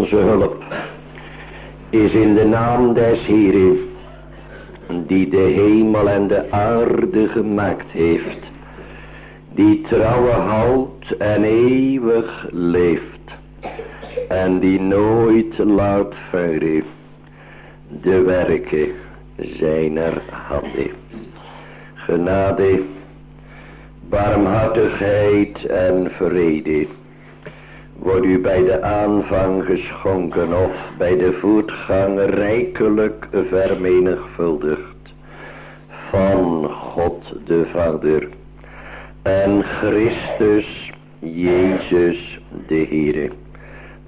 onze hulp is in de naam des Heren, die de hemel en de aarde gemaakt heeft, die trouwe houdt en eeuwig leeft, en die nooit laat verre de werken zijner handen. Genade, barmhartigheid en vrede wordt u bij de aanvang geschonken of bij de voetgang rijkelijk vermenigvuldigd van God de Vader en Christus Jezus de Heere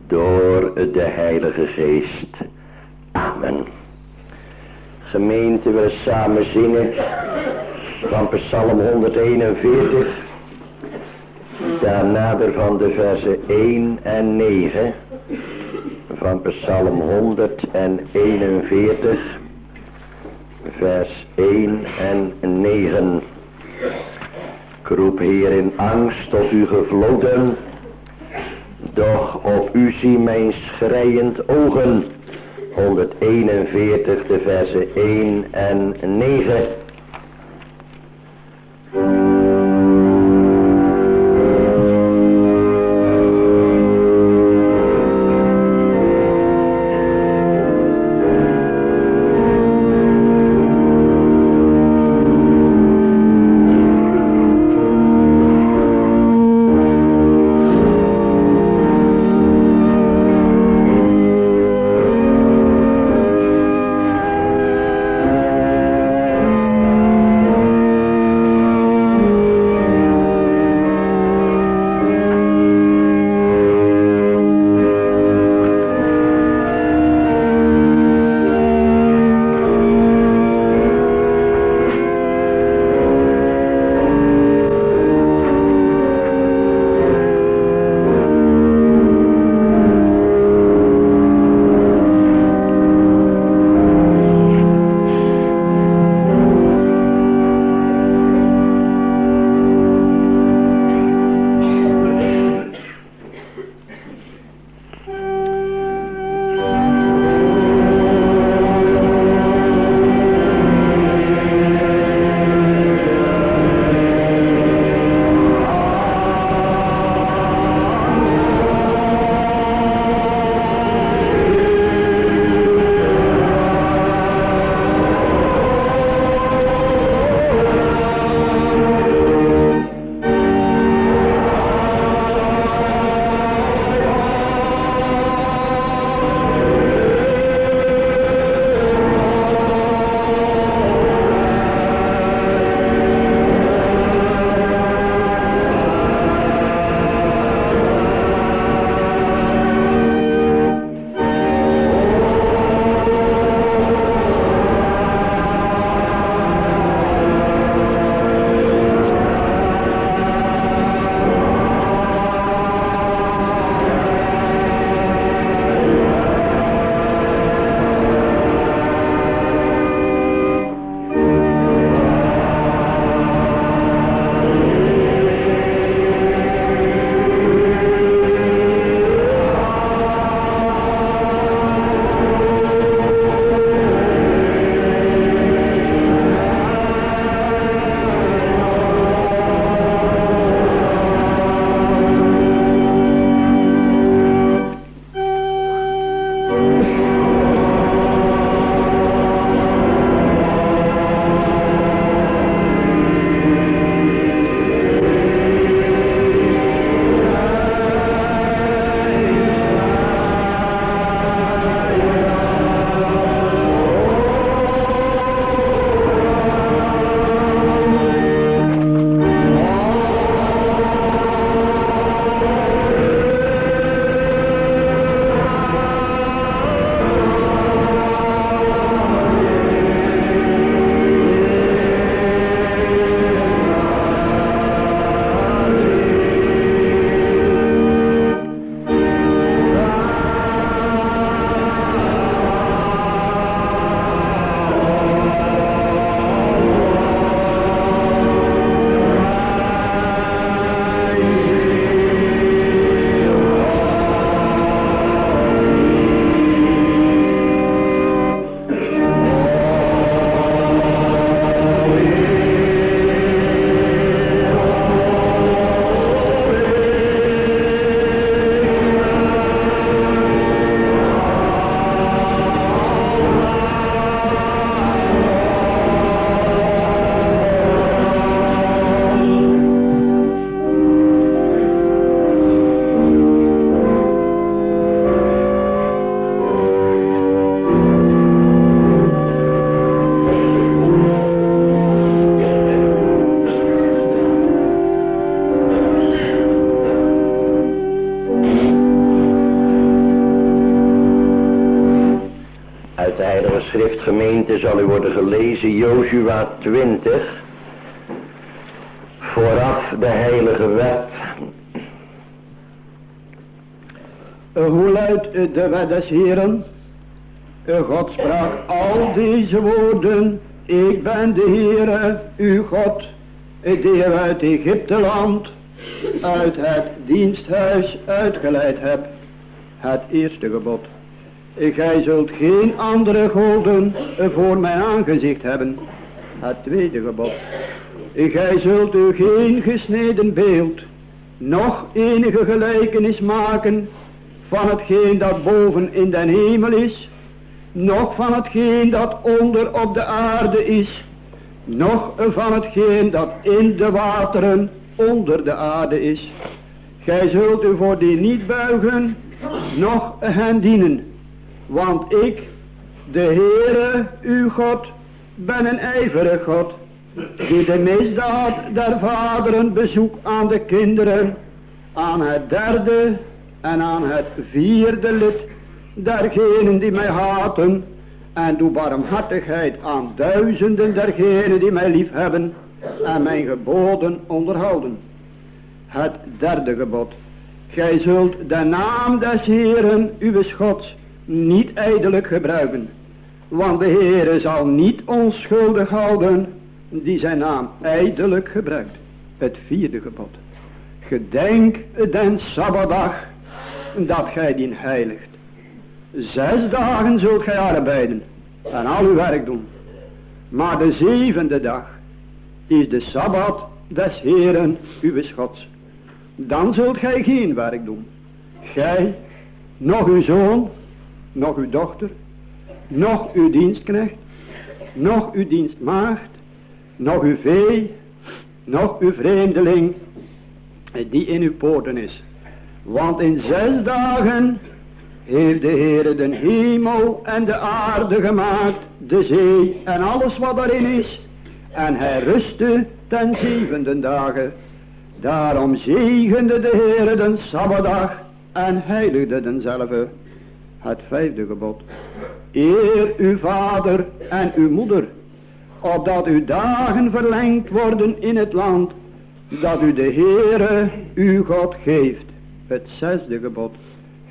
door de Heilige Geest. Amen. Gemeente, we samen zingen van Psalm 141 nader van de versen 1 en 9 van Psalm 141 vers 1 en 9. Ik roep Heer in angst tot u gevloden, doch op u zie mijn schreiend ogen. 141 de versen 1 en 9. Schriftgemeente zal u worden gelezen, Jozua 20. Vooraf de Heilige Wet. Hoe luidt de wet des Heren? God sprak al deze woorden. Ik ben de Heere, uw God, die u uit Egypte land, uit het diensthuis uitgeleid heb. Het eerste gebod. Gij zult geen andere goden voor mijn aangezicht hebben. Het tweede gebod. Gij zult u geen gesneden beeld, nog enige gelijkenis maken van hetgeen dat boven in den hemel is, nog van hetgeen dat onder op de aarde is, nog van hetgeen dat in de wateren onder de aarde is. Gij zult u voor die niet buigen, nog hen dienen. Want ik, de Heere, uw God, ben een ijverig God, die de misdaad der vaderen bezoek aan de kinderen, aan het derde en aan het vierde lid dergenen die mij haten, en doe barmhartigheid aan duizenden dergenen die mij lief hebben en mijn geboden onderhouden. Het derde gebod. Gij zult de naam des Heeren, uw Gods, niet ijdelijk gebruiken. Want de Heere zal niet onschuldig houden die zijn naam ijdelijk gebruikt. Het vierde gebod. Gedenk den Sabbatdag dat gij dien heiligt. Zes dagen zult gij arbeiden en al uw werk doen. Maar de zevende dag is de Sabbat des Heeren uw Gods. Dan zult gij geen werk doen. Gij, nog uw zoon, nog uw dochter, nog uw dienstknecht, nog uw dienstmaagd, nog uw vee, nog uw vreemdeling, die in uw poorten is. Want in zes dagen heeft de Heere de hemel en de aarde gemaakt, de zee en alles wat daarin is. En hij rustte ten zevende dagen. Daarom zegende de Heere den Sabbatdag en heiligde denzelve. Het vijfde gebod. Eer uw vader en uw moeder, opdat uw dagen verlengd worden in het land, dat u de Heere uw God geeft. Het zesde gebod.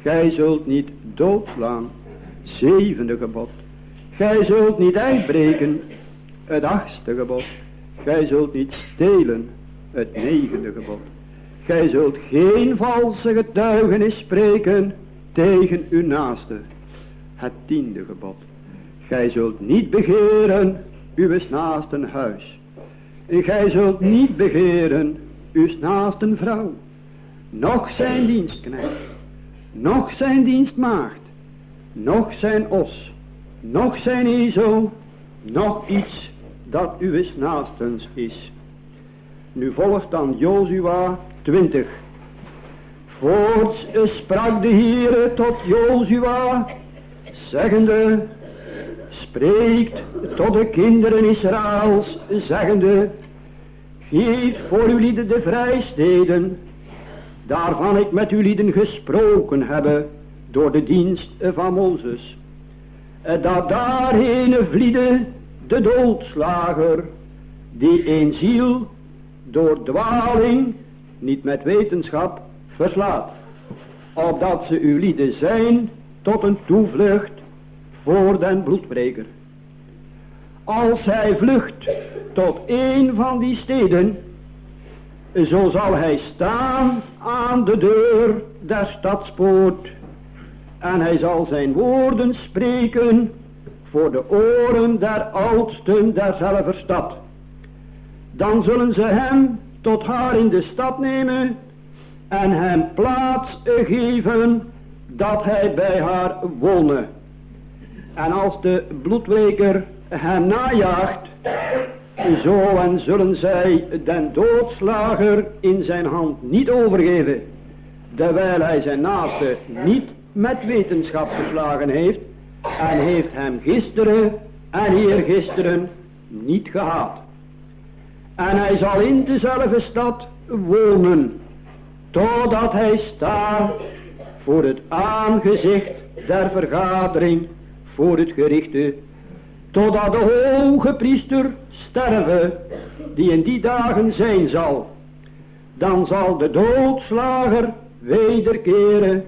Gij zult niet doodslaan. Zevende gebod. Gij zult niet uitbreken. Het achtste gebod. Gij zult niet stelen. Het negende gebod. Gij zult geen valse getuigenis spreken tegen uw naaste. Het tiende gebod. Gij zult niet begeren uw naasten huis. En gij zult niet begeren uw naasten vrouw. Nog zijn dienstknecht. Nog zijn dienstmaagd. Nog zijn os. Nog zijn ezel. Nog iets dat uw naastens is. Nu volgt dan Jozua 20. Voorts sprak de Heere tot Jozua, zeggende, spreekt tot de kinderen Israëls, zeggende, geef voor uw de vrijsteden, daarvan ik met uw lieden gesproken heb, door de dienst van Mozes, dat daarheen vliede de doodslager, die een ziel door dwaling, niet met wetenschap, verslaat. Opdat ze uw lieden zijn tot een toevlucht voor den bloedbreker. Als hij vlucht tot een van die steden, zo zal hij staan aan de deur der stadspoort en hij zal zijn woorden spreken voor de oren der oudsten derzelfde stad. Dan zullen ze hem tot haar in de stad nemen en hem plaats geven dat hij bij haar wonen. En als de bloedweker hem najaagt, zo en zullen zij den doodslager in zijn hand niet overgeven, terwijl hij zijn naaste niet met wetenschap geslagen heeft, en heeft hem gisteren en eergisteren niet gehad. En hij zal in dezelfde stad wonen, totdat hij staat voor het aangezicht der vergadering voor het gerichte, totdat de hoge priester sterven, die in die dagen zijn zal. Dan zal de doodslager wederkeren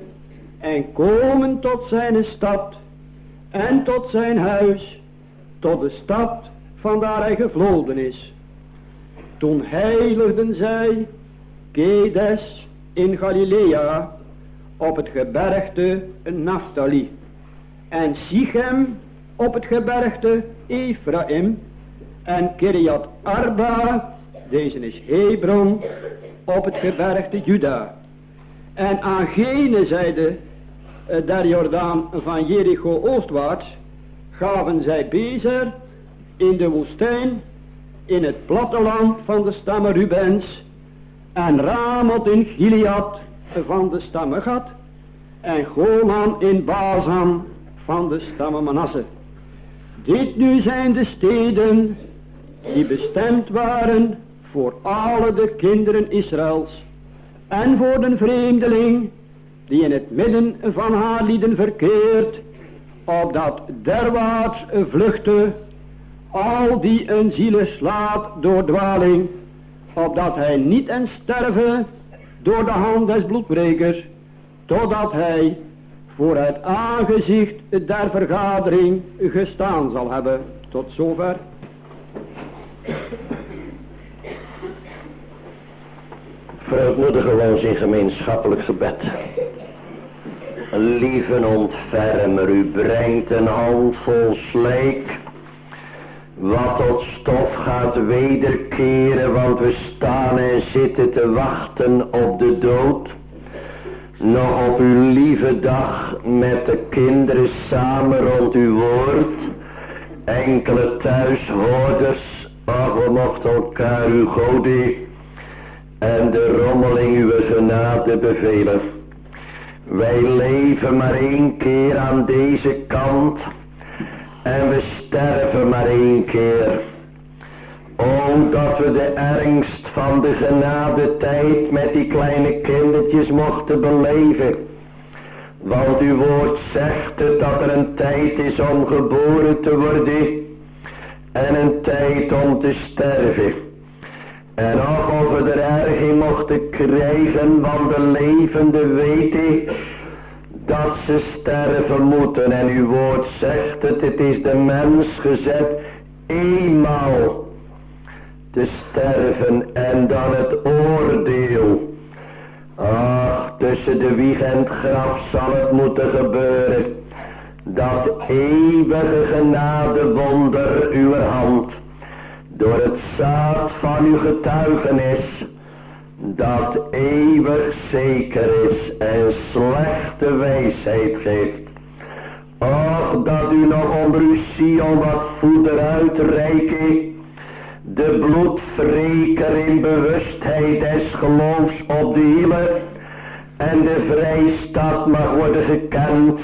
en komen tot zijn stad en tot zijn huis, tot de stad van daar hij gevloden is. Toen heiligden zij Kedes in Galilea op het gebergte Naphtali en Sichem op het gebergte Ephraim en Kiriat Arba, deze is Hebron, op het gebergte Juda. En aan gene zijde uh, der Jordaan van Jericho oostwaarts gaven zij Bezer in de woestijn in het platteland van de stammen Rubens en Ramot in Gilead van de stammen Gad en Golan in Bazan van de stammen Manasse. Dit nu zijn de steden die bestemd waren voor alle de kinderen Israëls en voor de vreemdeling die in het midden van haar lieden verkeert, opdat derwaarts vluchtte al die een zielen slaat door dwaling, opdat hij niet en sterven door de hand des bloedbrekers, totdat hij voor het aangezicht der vergadering gestaan zal hebben. Tot zover. Verootmoedigen we ons in gemeenschappelijk gebed. Lieve ontfermer, u brengt een handvol slijk wat tot stof gaat wederkeren, want we staan en zitten te wachten op de dood. Nog op uw lieve dag met de kinderen samen rond uw woord. Enkele thuishoorders, ach we mochten elkaar uw godie en de rommeling uw genade bevelen. Wij leven maar één keer aan deze kant en we sterven maar één keer. O, dat we de ernst van de genade tijd met die kleine kindertjes mochten beleven. Want uw woord zegt het dat er een tijd is om geboren te worden en een tijd om te sterven. En ook of we er erg in mochten krijgen, want de levende weten dat ze sterven moeten. En uw woord zegt het, het is de mens gezet eenmaal te sterven en dan het oordeel. Ach, tussen de wieg en het graf zal het moeten gebeuren. Dat eeuwige genade wonder uw hand. Door het zaad van uw getuigenis dat eeuwig zeker is en slechte wijsheid geeft. Och, dat u nog onder uw Sion wat voeder uitreiken, de bloedvreker in bewustheid des geloofs op de hielen, en de vrijstad mag worden gekend,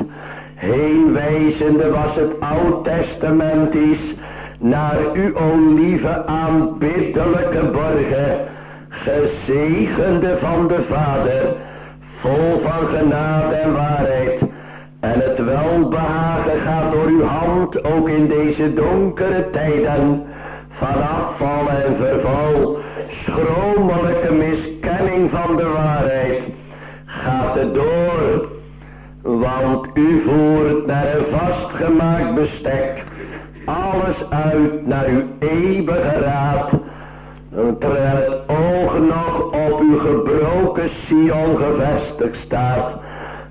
heenwijzende was het Oud Testament is, naar uw lieve aanbiddelijke borgen, gezegende van de Vader, vol van genade en waarheid. En het welbehagen gaat door uw hand ook in deze donkere tijden van afval en verval, schromelijke miskenning van de waarheid. Gaat het door, want u voert naar een vastgemaakt bestek alles uit naar uw eeuwige raad terwijl het oog nog op uw gebroken Sion gevestigd staat.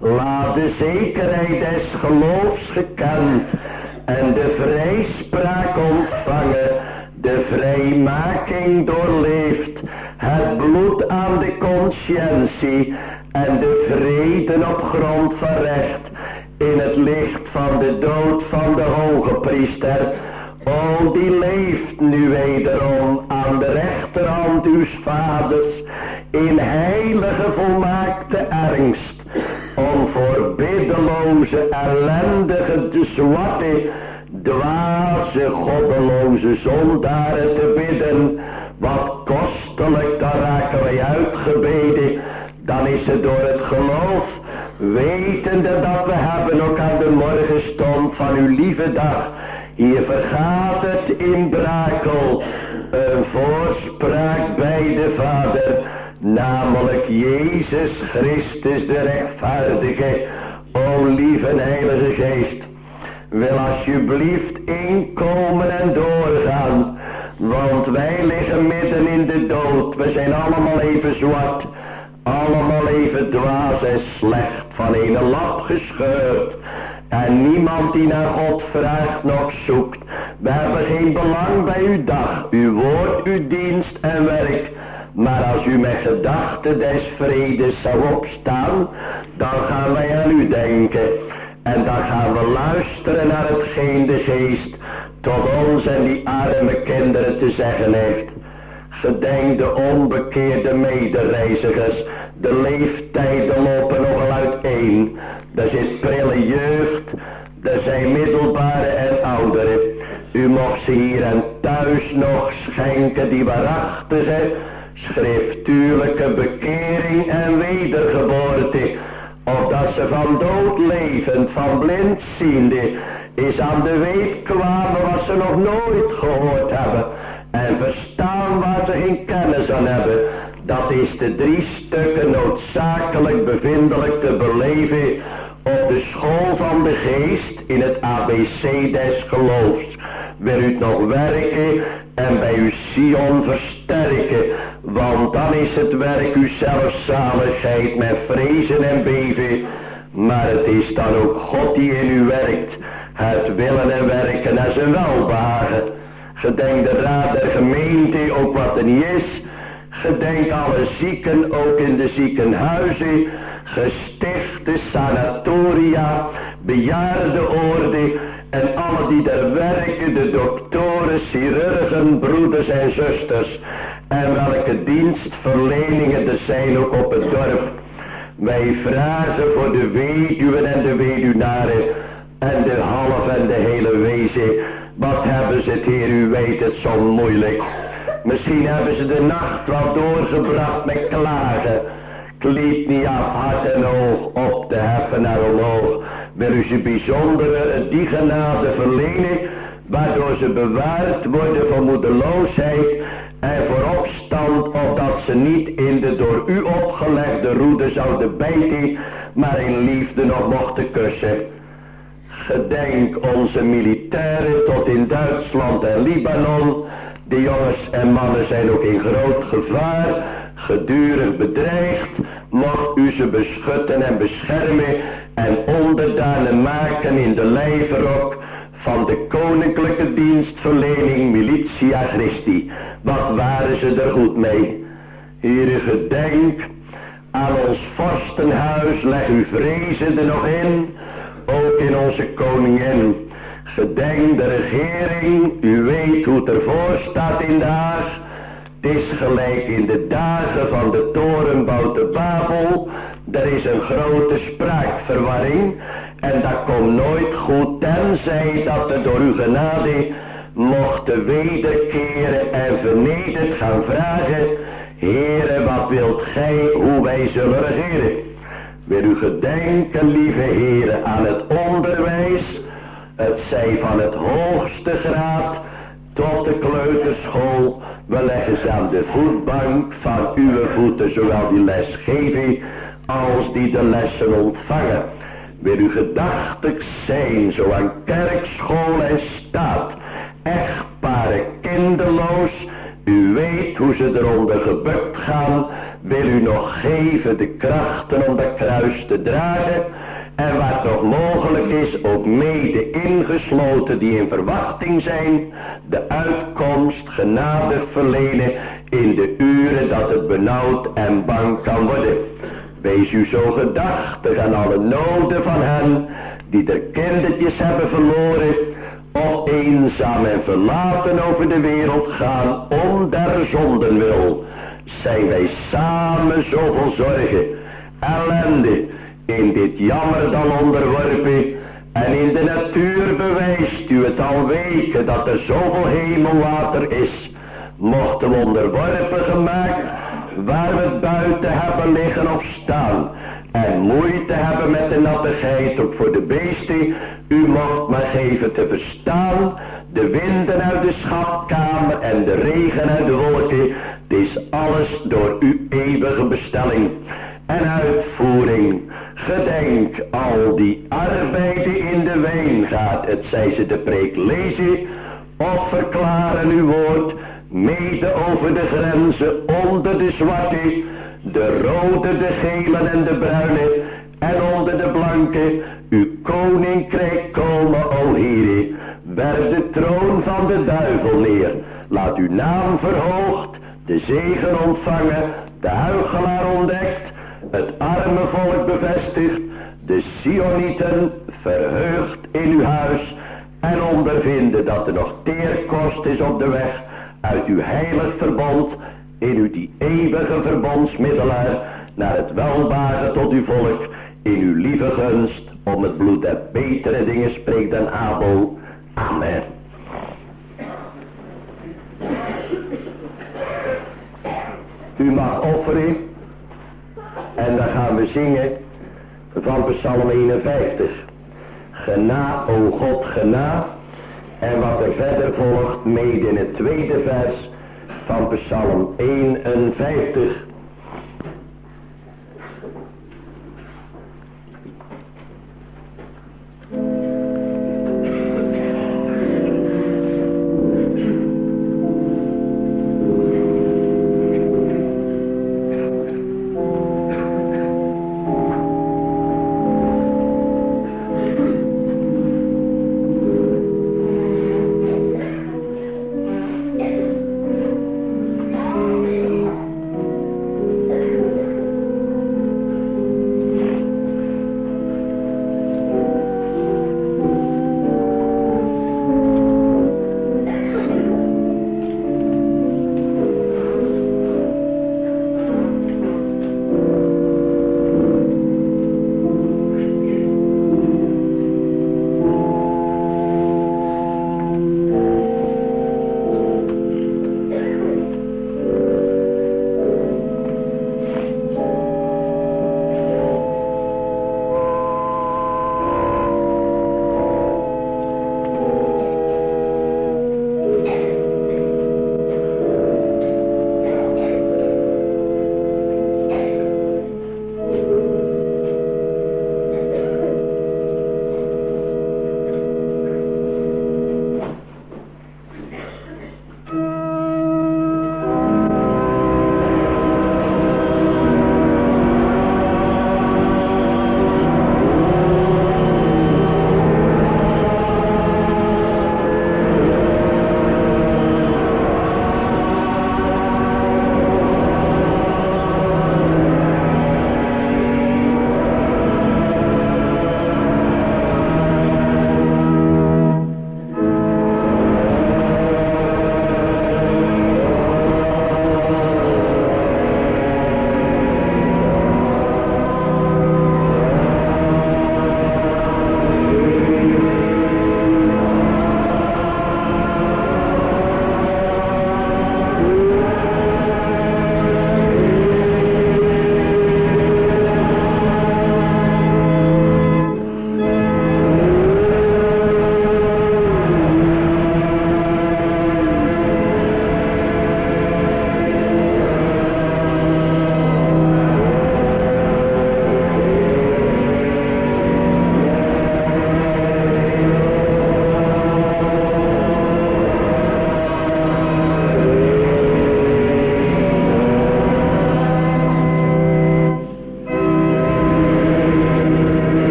Laat de zekerheid des geloofs gekend en de vrijspraak ontvangen, de vrijmaking doorleefd, het bloed aan de conscientie en de vrede op grond van recht, in het licht van de dood van de hoge priester, O, die leeft nu wederom aan de rechterhand uw vaders in heilige volmaakte ernst om voor biddeloze, ellendige, de zwarte, dwaze, goddeloze zondaren te bidden. Wat kostelijk, dan raken wij uitgebeden. Dan is het door het geloof Wetende dat we hebben ook aan de morgenstond van uw lieve dag. Hier vergaat het in Brakel. Een voorspraak bij de Vader. Namelijk Jezus Christus de rechtvaardige. O lieve heilige geest. Wil alsjeblieft inkomen en doorgaan. Want wij liggen midden in de dood. We zijn allemaal even zwart. Allemaal even dwaas en slecht. Van een lap gescheurd. En niemand die naar God vraagt nog zoekt. We hebben geen belang bij uw dag, uw woord, uw dienst en werk. Maar als u met gedachten des vredes zou opstaan, dan gaan wij aan u denken. En dan gaan we luisteren naar hetgeen de geest tot ons en die arme kinderen te zeggen heeft. Gedenk de onbekeerde medereizigers. De leeftijden lopen nogal uiteen. Er zit prille jeugd. Er zijn middelbare en ouderen. U mocht ze hier en thuis nog schenken die waarachtige, schriftuurlijke bekering en wedergeboorte. Opdat ze van dood levend, van blind ziende, is aan de weet kwamen wat ze nog nooit gehoord hebben. En verstaan waar ze geen kennis aan hebben. Dat is de drie stukken noodzakelijk bevindelijk te beleven op de school van de geest in het ABC des geloofs. Wil u nog werken en bij uw Sion versterken. Want dan is het werk uw zelfzaligheid met vrezen en beven. Maar het is dan ook God die in u werkt. Het willen en werken naar zijn welbehagen. Gedenk de raad der gemeente ook wat er niet is. Gedenk alle zieken ook in de ziekenhuizen. Gestichte sanatoria. Bejaardenorde. En alle die daar werken. De doktoren, chirurgen, broeders en zusters. En welke dienstverleningen er zijn ook op het dorp. Wij vragen voor de weduwen en de weduwnaren en de half en de hele wezen. Wat hebben ze het hier, u weet het zo moeilijk. Misschien hebben ze de nacht wat doorgebracht met klagen. Kliet niet af hart en oog op te heffen naar omhoog. Wil u ze bijzondere die genade verlenen, waardoor ze bewaard worden van moedeloosheid en voor opstand, opdat ze niet in de door u opgelegde roede zouden bijten, maar in liefde nog mochten kussen. Gedenk onze militairen tot in Duitsland en Libanon. De jongens en mannen zijn ook in groot gevaar, gedurig bedreigd. Mocht u ze beschutten en beschermen en onderdanen maken in de lijverok van de koninklijke dienstverlening Militia Christi. Wat waren ze er goed mee? Hier gedenk aan ons vorstenhuis, leg uw vrezen er nog in ook in onze koningin. Gedenk de regering, u weet hoe het ervoor staat in de Haag. Is gelijk in de dagen van de torenbouw te Babel. Er is een grote spraakverwarring. En dat komt nooit goed tenzij dat er door uw genade mochten wederkeren en vernederd gaan vragen. Heere, wat wilt gij hoe wij zullen regeren? Wil u gedenken, lieve heren, aan het onderwijs, het zij van het hoogste graad tot de kleuterschool. We leggen ze aan de voetbank van uw voeten, zowel die lesgeving als die de lessen ontvangen. Wil u gedachtig zijn, zo aan kerkschool en staat, echtparen kinderloos, u weet hoe ze eronder gebukt gaan, wil u nog geven de krachten om dat kruis te dragen. En wat nog mogelijk is, ook mede ingesloten die in verwachting zijn, de uitkomst genadig verlenen in de uren dat het benauwd en bang kan worden. Wees u zo gedachtig aan alle noden van hen die er kindertjes hebben verloren, of eenzaam en verlaten over de wereld gaan om der zonden wil zijn wij samen zoveel zorgen, ellende, in dit jammer dan onderworpen. En in de natuur bewijst u het al weken dat er zoveel hemelwater is. Mochten we onderworpen gemaakt, waar we het buiten hebben liggen of staan. en moeite hebben met de nattigheid, ook voor de beesten, u mocht maar geven te verstaan, de winden uit de schatkamer en de regen uit de wolken, het is alles door uw eeuwige bestelling en uitvoering. Gedenk al die arbeiden in de wijngaard, het zij ze de preek lezen of verklaren uw woord, mede over de grenzen onder de zwarte, de rode, de gele en de bruine, en onder de blanke, uw koninkrijk komen, o Heere. Werp de troon van de duivel neer, laat uw naam verhoogd, de zegen ontvangen, de huigelaar ontdekt, het arme volk bevestigt, de Sionieten verheugd in uw huis en ondervinden dat er nog teerkost is op de weg uit uw heilig verbond in uw die eeuwige verbondsmiddelaar naar het welbare tot uw volk in uw lieve gunst om het bloed der betere dingen spreekt dan Abel. Amen. U mag offeren en dan gaan we zingen van Psalm 51. Gena, o God, gena. En wat er verder volgt, mede in het tweede vers van Psalm 51.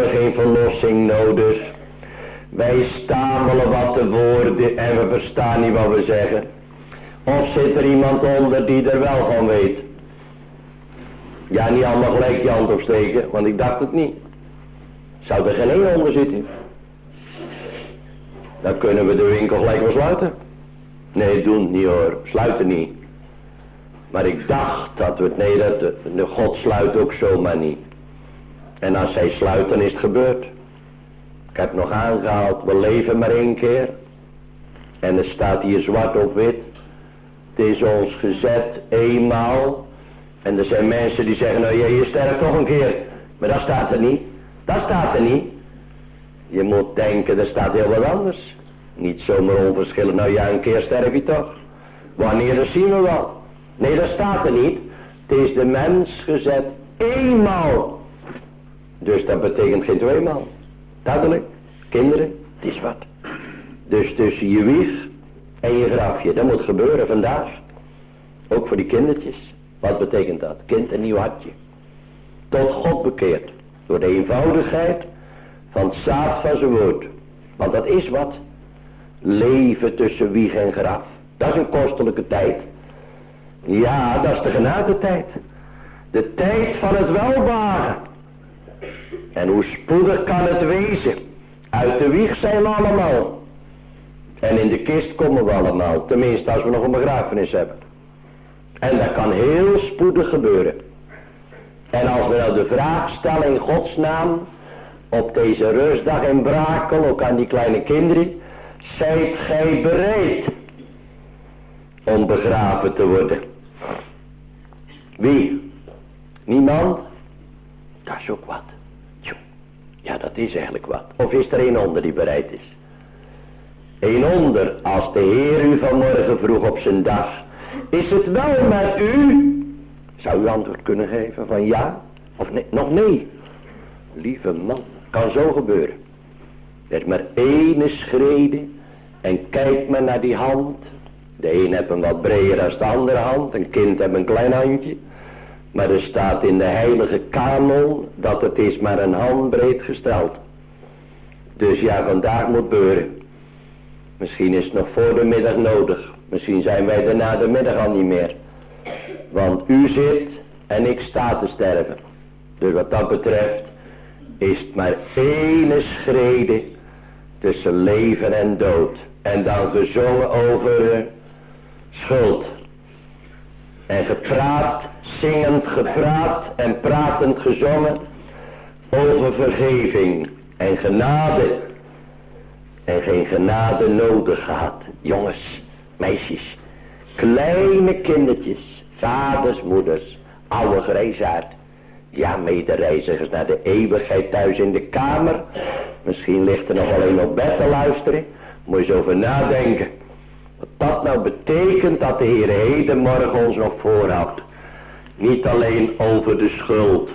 Hebben geen verlossing nodig. Wij stamelen wat de woorden en we verstaan niet wat we zeggen. Of zit er iemand onder die er wel van weet? Ja, niet allemaal gelijk je hand opsteken, want ik dacht het niet. Zou er geen één onder zitten? Dan kunnen we de winkel gelijk wel sluiten. Nee, doen niet hoor. Sluiten niet. Maar ik dacht dat we het, nee, dat de, God sluit ook zomaar niet. En als hij sluit, dan is het gebeurd. Ik heb nog aangehaald, we leven maar één keer. En er staat hier zwart op wit. Het is ons gezet eenmaal. En er zijn mensen die zeggen, nou je, je sterft toch een keer. Maar dat staat er niet. Dat staat er niet. Je moet denken, er staat heel wat anders. Niet zomaar onverschillig, nou ja, een keer sterf je toch. Wanneer, dat zien we wel. Nee, dat staat er niet. Het is de mens gezet eenmaal. Dus dat betekent geen tweemaal. Duidelijk, kinderen, het is wat. Dus tussen je wieg en je grafje, dat moet gebeuren vandaag. Ook voor die kindertjes. Wat betekent dat? Kind een nieuw hartje. Tot God bekeerd. Door de eenvoudigheid van het zaad van zijn woord. Want dat is wat. Leven tussen wieg en graf. Dat is een kostelijke tijd. Ja, dat is de genadetijd. De tijd van het welbaren. En hoe spoedig kan het wezen. Uit de wieg zijn we allemaal. En in de kist komen we allemaal. Tenminste als we nog een begrafenis hebben. En dat kan heel spoedig gebeuren. En als we nou de vraag stellen in Gods naam. Op deze rustdag in Brakel. Ook aan die kleine kinderen. Zijt gij bereid om begraven te worden? Wie? Niemand? Dat is ook wat. Ja, dat is eigenlijk wat. Of is er een onder die bereid is? Een onder, als de Heer u vanmorgen vroeg op zijn dag. Is het wel met u? Zou u antwoord kunnen geven van ja of nee? Nog nee. Lieve man, kan zo gebeuren. Er maar ene schrede en kijk maar naar die hand. De een heeft een wat breder dan de andere hand. Een kind heeft een klein handje. Maar er staat in de heilige kanon dat het is maar een handbreed gesteld. Dus ja, vandaag moet beuren. Misschien is het nog voor de middag nodig. Misschien zijn wij er na de middag al niet meer. Want u zit en ik sta te sterven. Dus wat dat betreft is het maar ene schrede tussen leven en dood. En dan gezongen over schuld. En gepraat zingend gepraat en pratend gezongen over vergeving en genade. En geen genade nodig gehad. Jongens, meisjes, kleine kindertjes, vaders, moeders, oude grijsaard. Ja, medereizigers naar de eeuwigheid thuis in de kamer. Misschien ligt er nog alleen op bed te luisteren. Moet je eens over nadenken. Dat nou betekent dat de Heer hedenmorgen ons nog voorhoudt. Niet alleen over de schuld.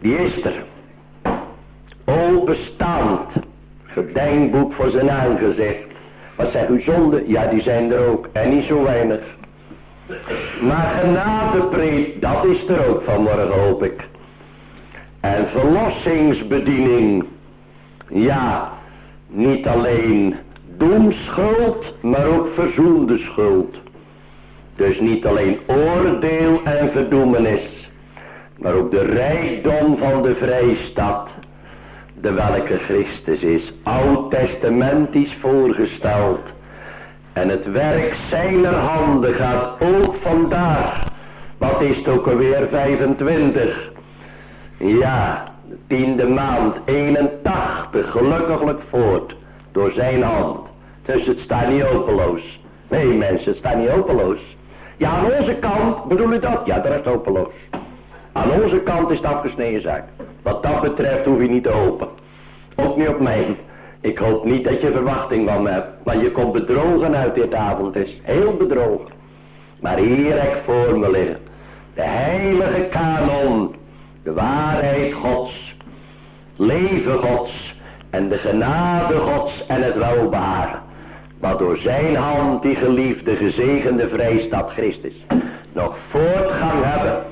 Die is er. Openstaand. Gedenkboek voor zijn aangezicht. Wat zijn uw zonden? Ja, die zijn er ook. En niet zo weinig. Maar genadepreet, dat is er ook vanmorgen hoop ik. En verlossingsbediening. Ja, niet alleen doemschuld, maar ook verzoende schuld. Dus niet alleen oordeel en verdoemenis, maar ook de rijkdom van de vrijstad, de welke Christus is, oud-testamentisch voorgesteld. En het werk zijner handen gaat ook vandaag, wat is het ook alweer, 25. Ja, de tiende maand, 81, gelukkiglijk voort, door zijn hand. Dus het staat niet openloos. Nee mensen, het staat niet openloos. Ja, aan onze kant bedoel u dat? Ja, dat is hopeloos. Aan onze kant is het afgesneden zaak. Wat dat betreft hoef je niet te hopen. Ook niet op mij. Ik hoop niet dat je verwachting van me hebt. Want je komt bedrogen uit dit avond. is heel bedrogen. Maar hier heb voor me liggen. De heilige kanon. De waarheid gods. Leven gods. En de genade gods en het welbaren. Wat door zijn hand die geliefde gezegende vrijstad Christus nog voortgang hebben.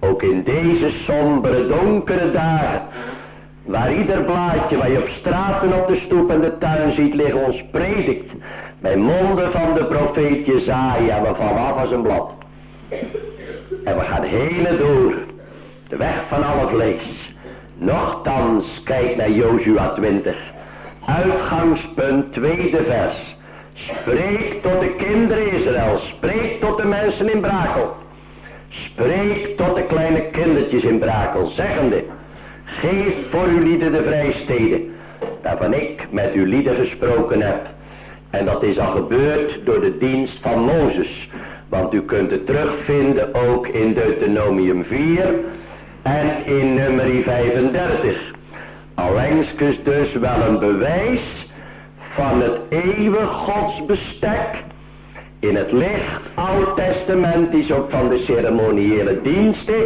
Ook in deze sombere donkere dagen. Waar ieder blaadje waar je op straat en op de stoep en de tuin ziet liggen ons predikt. Bij monden van de profeet Jezaja. We vallen af als een blad. En we gaan heen door. De weg van alle vlees. Nochtans, kijk naar Jozua 20. Uitgangspunt, tweede vers. Spreek tot de kinderen Israël. Spreek tot de mensen in Brakel. Spreek tot de kleine kindertjes in Brakel. Zeggende. Geef voor uw lieden de vrijsteden. Daarvan ik met uw lieden gesproken heb. En dat is al gebeurd door de dienst van Mozes. Want u kunt het terugvinden ook in Deuteronomium 4 en in nummer 35. Allengskens dus wel een bewijs van het eeuwig godsbestek in het licht Oud Testament is ook van de ceremoniële diensten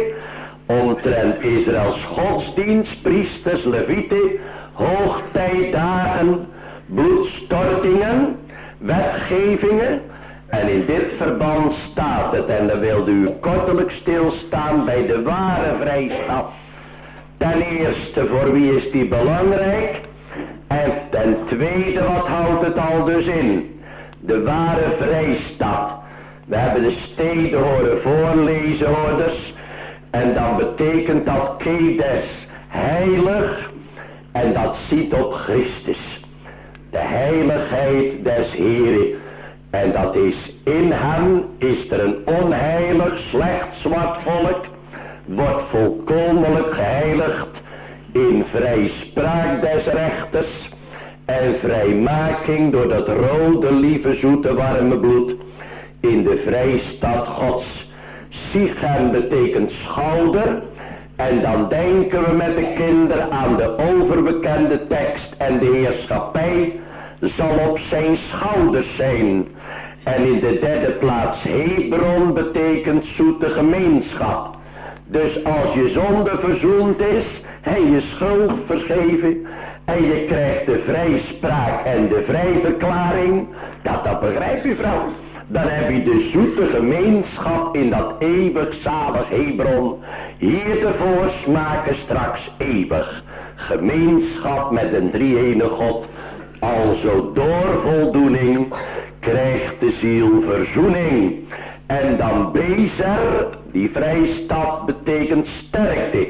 omtrent Israëls godsdienst, priesters, levieten, hoogtijdagen, bloedstortingen, wetgevingen. En in dit verband staat het, en dan wilde u kortelijk stilstaan bij de ware vrijstap. Ten eerste, voor wie is die belangrijk? En ten tweede, wat houdt het al dus in? De ware vrijstad. We hebben de steden horen voorlezen, hoorders. En dan betekent dat Kedes heilig. En dat ziet op Christus. De heiligheid des Heren. En dat is in hem is er een onheilig, slecht, zwart volk. Wordt volkomenlijk geheiligd in vrijspraak des rechters en vrijmaking door dat rode, lieve, zoete, warme bloed in de vrijstad gods. Sichem betekent schouder en dan denken we met de kinderen aan de overbekende tekst en de heerschappij zal op zijn schouders zijn. En in de derde plaats Hebron betekent zoete gemeenschap. Dus als je zonde verzoend is en je schuld vergeven en je krijgt de vrijspraak en de vrijverklaring, dat, dat begrijpt u vrouw. Dan heb je de zoete gemeenschap in dat eeuwig zalig Hebron. Hier de voorsmaken straks eeuwig. Gemeenschap met een drie God. Alzo door voldoening krijgt de ziel verzoening. En dan Bezer, die vrijstad betekent sterkte.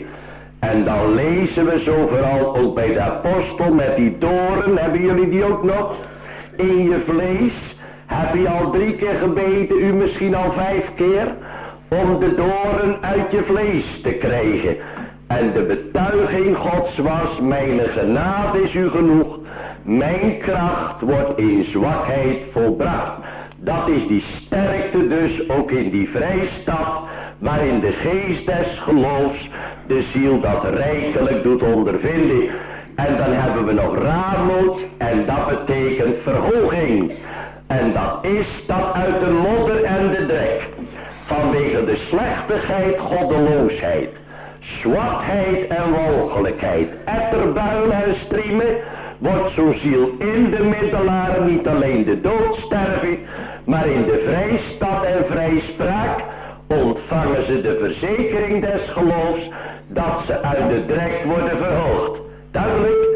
En dan lezen we zo vooral ook bij de apostel met die doren. Hebben jullie die ook nog? In je vlees. Heb je al drie keer gebeten, u misschien al vijf keer? Om de doren uit je vlees te krijgen. En de betuiging gods was, mijn genade is u genoeg. Mijn kracht wordt in zwakheid volbracht. Dat is die sterkte dus ook in die vrijstad, waarin de geest des geloofs de ziel dat rijkelijk doet ondervinden. En dan hebben we nog raadmoed en dat betekent verhoging. En dat is dat uit de modder en de drek. Vanwege de slechtigheid, goddeloosheid, zwakheid en walgelijkheid, etterbuilen en striemen, wordt zo'n ziel in de middelaren niet alleen de dood sterven, maar in de vrijstad en vrijspraak ontvangen ze de verzekering des geloofs dat ze uit de drek worden verhoogd. Duidelijk,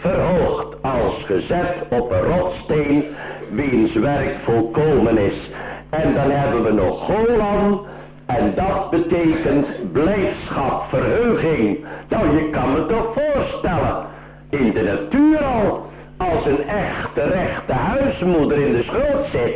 verhoogd als gezet op een rotsteen, wiens werk volkomen is. En dan hebben we nog Golan, en dat betekent blijdschap, verheuging. Nou, je kan me toch voorstellen, in de natuur al, als een echte rechte huismoeder in de schoot zit,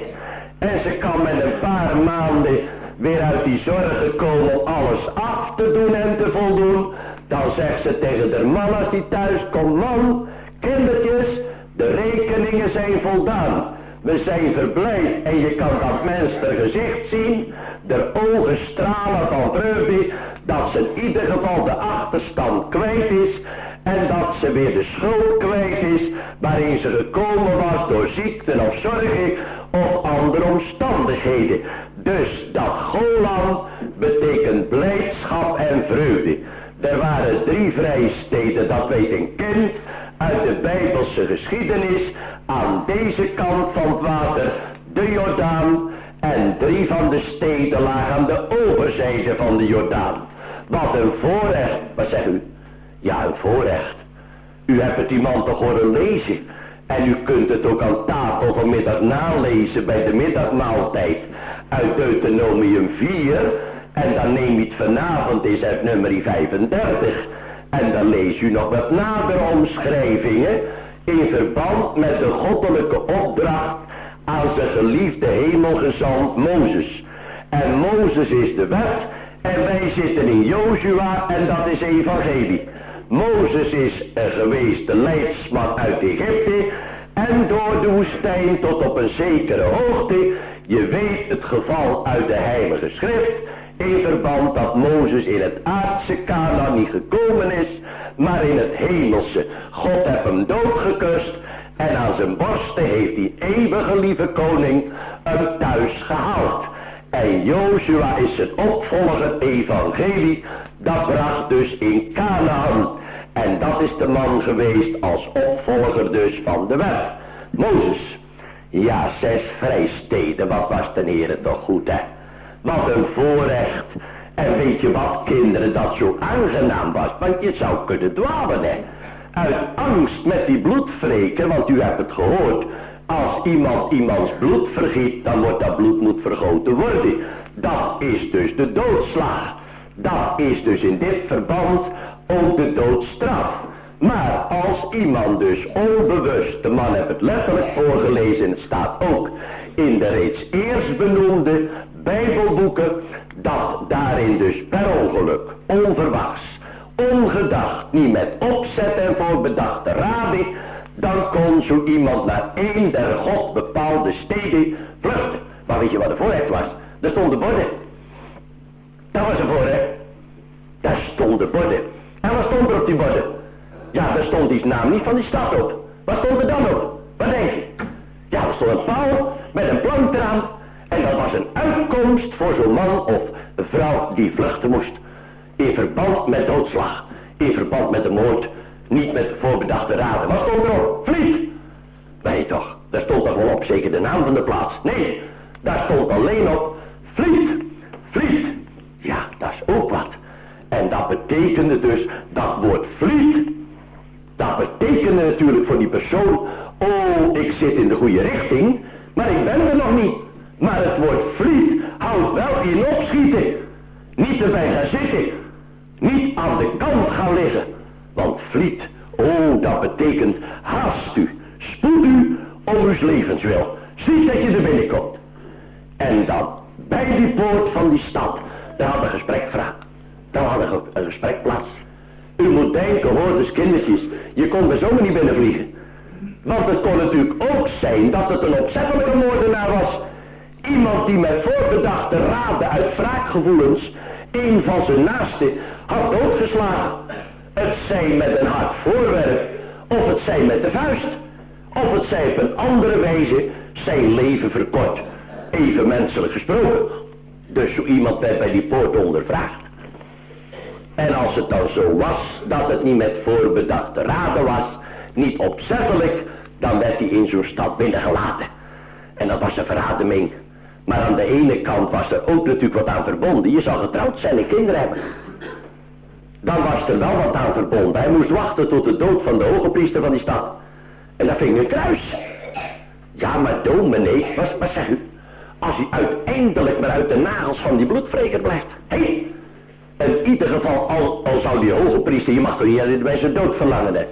en ze kan met een paar maanden weer uit die zorgen komen alles af te doen en te voldoen. Dan zegt ze tegen de man als die thuis komt, man, kindertjes, de rekeningen zijn voldaan. We zijn verblijd en je kan dat mens ter gezicht zien. De ogen stralen van vreugde dat ze in ieder geval de achterstand kwijt is. En dat ze weer de schuld kwijt is waarin ze gekomen was door ziekten of zorgen of andere omstandigheden. Dus dat Golan betekent blijdschap en vreugde. Er waren drie vrijsteden, dat weet een kind uit de Bijbelse geschiedenis aan deze kant van het water, de Jordaan. En drie van de steden lagen aan de overzijde van de Jordaan. Wat een voorrecht, wat zegt u? Ja, een voorrecht. U hebt het die man toch horen lezen. En u kunt het ook aan tafel vanmiddag nalezen bij de middagmaaltijd uit Deuteronomium 4. En dan neem je het vanavond eens uit nummer 35. En dan lees u nog wat nadere omschrijvingen in verband met de goddelijke opdracht aan zijn geliefde hemelgezant Mozes. En Mozes is de wet en wij zitten in Joshua en dat is evangelie. Mozes is er geweest de leidsman uit Egypte en door de woestijn tot op een zekere hoogte. Je weet het geval uit de heilige schrift in verband dat Mozes in het aardse Canaan niet gekomen is, maar in het hemelse. God heeft hem doodgekust en aan zijn borsten heeft die eeuwige lieve koning hem thuis gehaald. En Joshua is zijn opvolger evangelie, dat bracht dus in Canaan. En dat is de man geweest als opvolger dus van de wet. Mozes. Ja, zes vrijsteden, wat was ten heren toch goed, hè? Wat een voorrecht. En weet je wat, kinderen, dat zo aangenaam was? Want je zou kunnen dwalen, hè. Uit angst met die bloedvreken, want u hebt het gehoord. Als iemand iemands bloed vergiet, dan wordt dat bloed moet vergoten worden. Dat is dus de doodslag. Dat is dus in dit verband ook de doodstraf. Maar als iemand dus onbewust, de man heeft het letterlijk voorgelezen, het staat ook in de reeds eerst benoemde bijbelboeken, dat daarin dus per ongeluk, onverwachts, ongedacht, niet met opzet en voorbedachte rading, dan kon zo iemand naar een der God bepaalde steden vluchten. Maar weet je wat de voorrecht was? Er stonden borden. Dat was een voorrecht. Daar stonden borden. En wat stond er op die borden? Ja, daar stond die naam niet van die stad op. Wat stond er dan op? Wat denk je? Ja, er stond een paal met een plank eraan. En dat was een uitkomst voor zo'n man of vrouw die vluchten moest. In verband met doodslag. In verband met de moord. Niet met voorbedachte raden. Wat stond erop? Vlieg! Nee toch, daar stond toch wel op zeker de naam van de plaats. Nee, daar stond alleen op Vliet. Vliet. Ja, dat is ook wat. En dat betekende dus, dat woord vliet, dat betekende natuurlijk voor die persoon, oh, ik zit in de goede richting, maar ik ben er nog niet. Maar het woord vliet houdt wel in opschieten. Niet erbij gaan zitten. Niet aan de kant gaan liggen. Want vliet, oh, dat betekent haast u, spoed u om uw levenswil. Zie dat je er binnenkomt. En dan, bij die poort van die stad, daar had een gesprek vraag. Daar had een gesprek plaats. U moet denken, hoor dus kindertjes, je kon er zomaar niet binnenvliegen. Want het kon natuurlijk ook zijn dat het een opzettelijke moordenaar was. Iemand die met voorbedachte raden uit wraakgevoelens een van zijn naasten had doodgeslagen. Het zij met een hard voorwerp, of het zij met de vuist, of het zij op een andere wijze zijn leven verkort. Even menselijk gesproken. Dus zo iemand werd bij die poort ondervraagd. En als het dan zo was dat het niet met voorbedachte raden was, niet opzettelijk, dan werd hij in zo'n stad binnengelaten. En dat was een verademing. Maar aan de ene kant was er ook natuurlijk wat aan verbonden. Je zou getrouwd zijn en kinderen hebben. Dan was er wel wat aan verbonden. Hij moest wachten tot de dood van de hoge priester van die stad. En dat ving een kruis. Ja, maar dominee, wat, wat zeg u? Als hij uiteindelijk maar uit de nagels van die bloedvreker blijft. Hé, in ieder geval, al, al zou die hoge priester, je mag toch niet bij zijn dood verlangen, hè?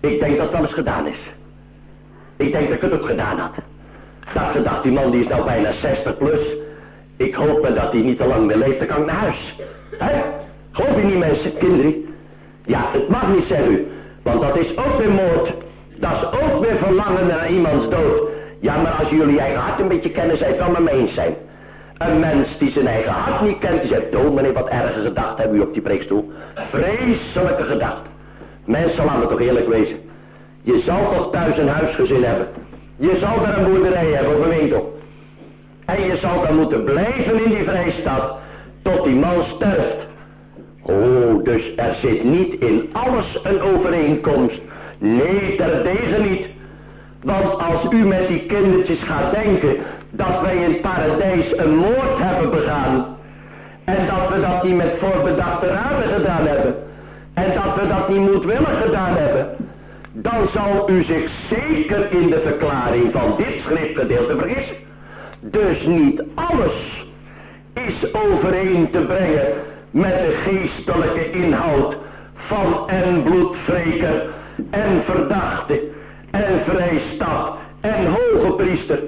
Ik denk dat alles gedaan is. Ik denk dat ik het ook gedaan had. Dat ze dacht, die man die is nou bijna 60 plus. Ik hoop maar dat hij niet te lang meer leeft, dan kan ik naar huis. Hè? Geloof je niet mensen, kinderen? Ja, het mag niet, zeg u. Want dat is ook weer moord. Dat is ook weer verlangen naar iemands dood. Ja, maar als jullie eigen hart een beetje kennen, zij het wel met me eens zijn. Een mens die zijn eigen hart niet kent, die zegt, meneer, wat erge gedachten hebben u op die preekstoel. Vreselijke gedachten. Mensen, laten we toch eerlijk wezen. Je zal toch thuis een huisgezin hebben. Je zal daar een boerderij hebben of een winkel. En je zal dan moeten blijven in die vrijstad tot die man sterft. Oh, dus er zit niet in alles een overeenkomst. Nee, ter deze niet. Want als u met die kindertjes gaat denken dat wij in paradijs een moord hebben begaan. En dat we dat niet met voorbedachte raden gedaan hebben. En dat we dat niet moedwillig gedaan hebben. Dan zal u zich zeker in de verklaring van dit schriftgedeelte vergissen. Dus niet alles is overeen te brengen met de geestelijke inhoud van en bloedvreker en verdachte en vrijstad en hoge priester.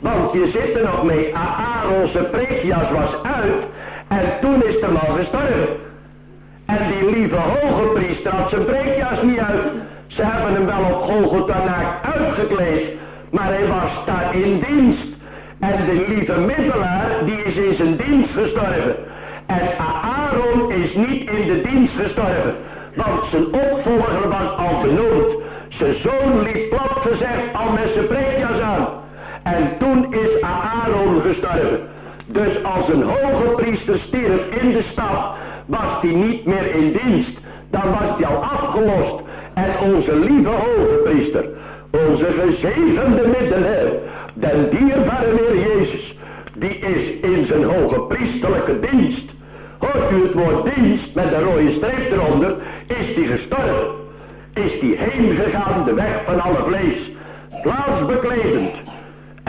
Want je zit er nog mee, Aaronse preekjas was uit en toen is de man gestorven. En die lieve hoge priester had zijn preekjas niet uit. Ze hebben hem wel op Golgotha uitgekleed, maar hij was daar in dienst. En de lieve middelaar, die is in zijn dienst gestorven. En Aaron is niet in de dienst gestorven. Want zijn opvolger was al benoemd. Zijn zoon liep plat gezegd al met zijn preekjas aan. En toen is Aaron gestorven. Dus als een hoge priester stierf in de stad, was hij niet meer in dienst. Dan was hij al afgelost. En onze lieve hoge priester, onze gezegende middeleeuw, den dierbare Heer Jezus, die is in zijn hoge priesterlijke dienst. Hoort u het woord dienst met de rode streep eronder, is die gestorven. Is die heen gegaan de weg van alle vlees, plaatsbekledend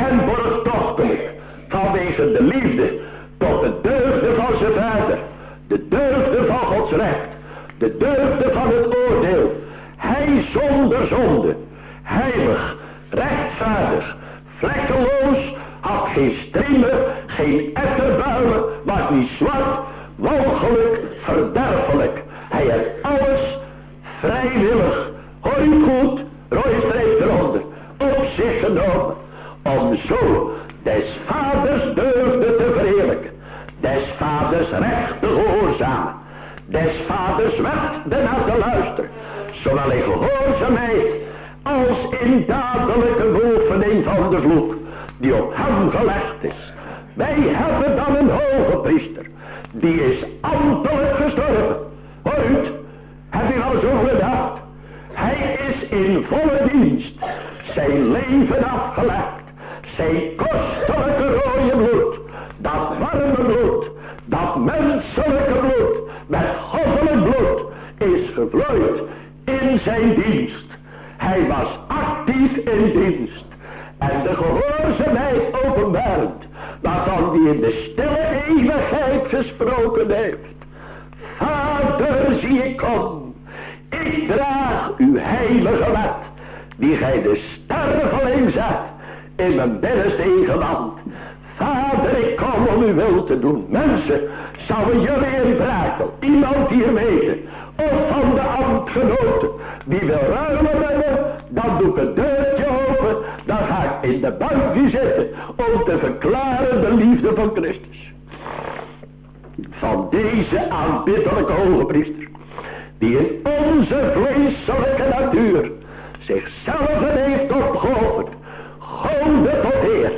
en borgtochtelijk vanwege de liefde tot de deugde van zijn vader, de deugde van Gods recht, de deugde van het oordeel. Hij zonder zonde, heilig, rechtvaardig, vlekkeloos, had geen striemen, geen etterbuilen, was niet zwart, walgelijk, verderfelijk. Hij heeft alles vrijwillig, hoor je goed, rode eronder, op zich genomen, om zo des vaders deugde te verheerlijken, des vaders recht te gehoorzamen, des vaders wet naar te luisteren, zowel in gehoorzaamheid als in dadelijke beoefening van de vloek die op hem gelegd is. Wij hebben dan een hoge priester, die is ambtelijk gestorven. Hoort, heb je al zo gedacht? Hij is in volle dienst, zijn leven afgelegd, zijn kostelijke rode bloed, dat warme bloed, dat menselijke bloed, met goddelijk bloed, is gevloeid in zijn dienst. Hij was actief in dienst. En de gehoorzaamheid openbaart, waarvan hij in de stille eeuwigheid gesproken heeft. Vader, zie ik kom. Ik draag uw heilige wet, die gij de sterveling zet in mijn binnenste ingewand. Vader, ik kom om uw wil te doen. Mensen, zouden jullie in Brakel iemand hier weten, of van de ambtgenoten, die wil ruilen me, dan doe ik het deurtje open, dan ga ik in de bankje zitten, om te verklaren de liefde van Christus. Van deze aanbiddelijke hoge priester, die in onze vleeselijke natuur zichzelf heeft opgeofferd, Gode tot Heer,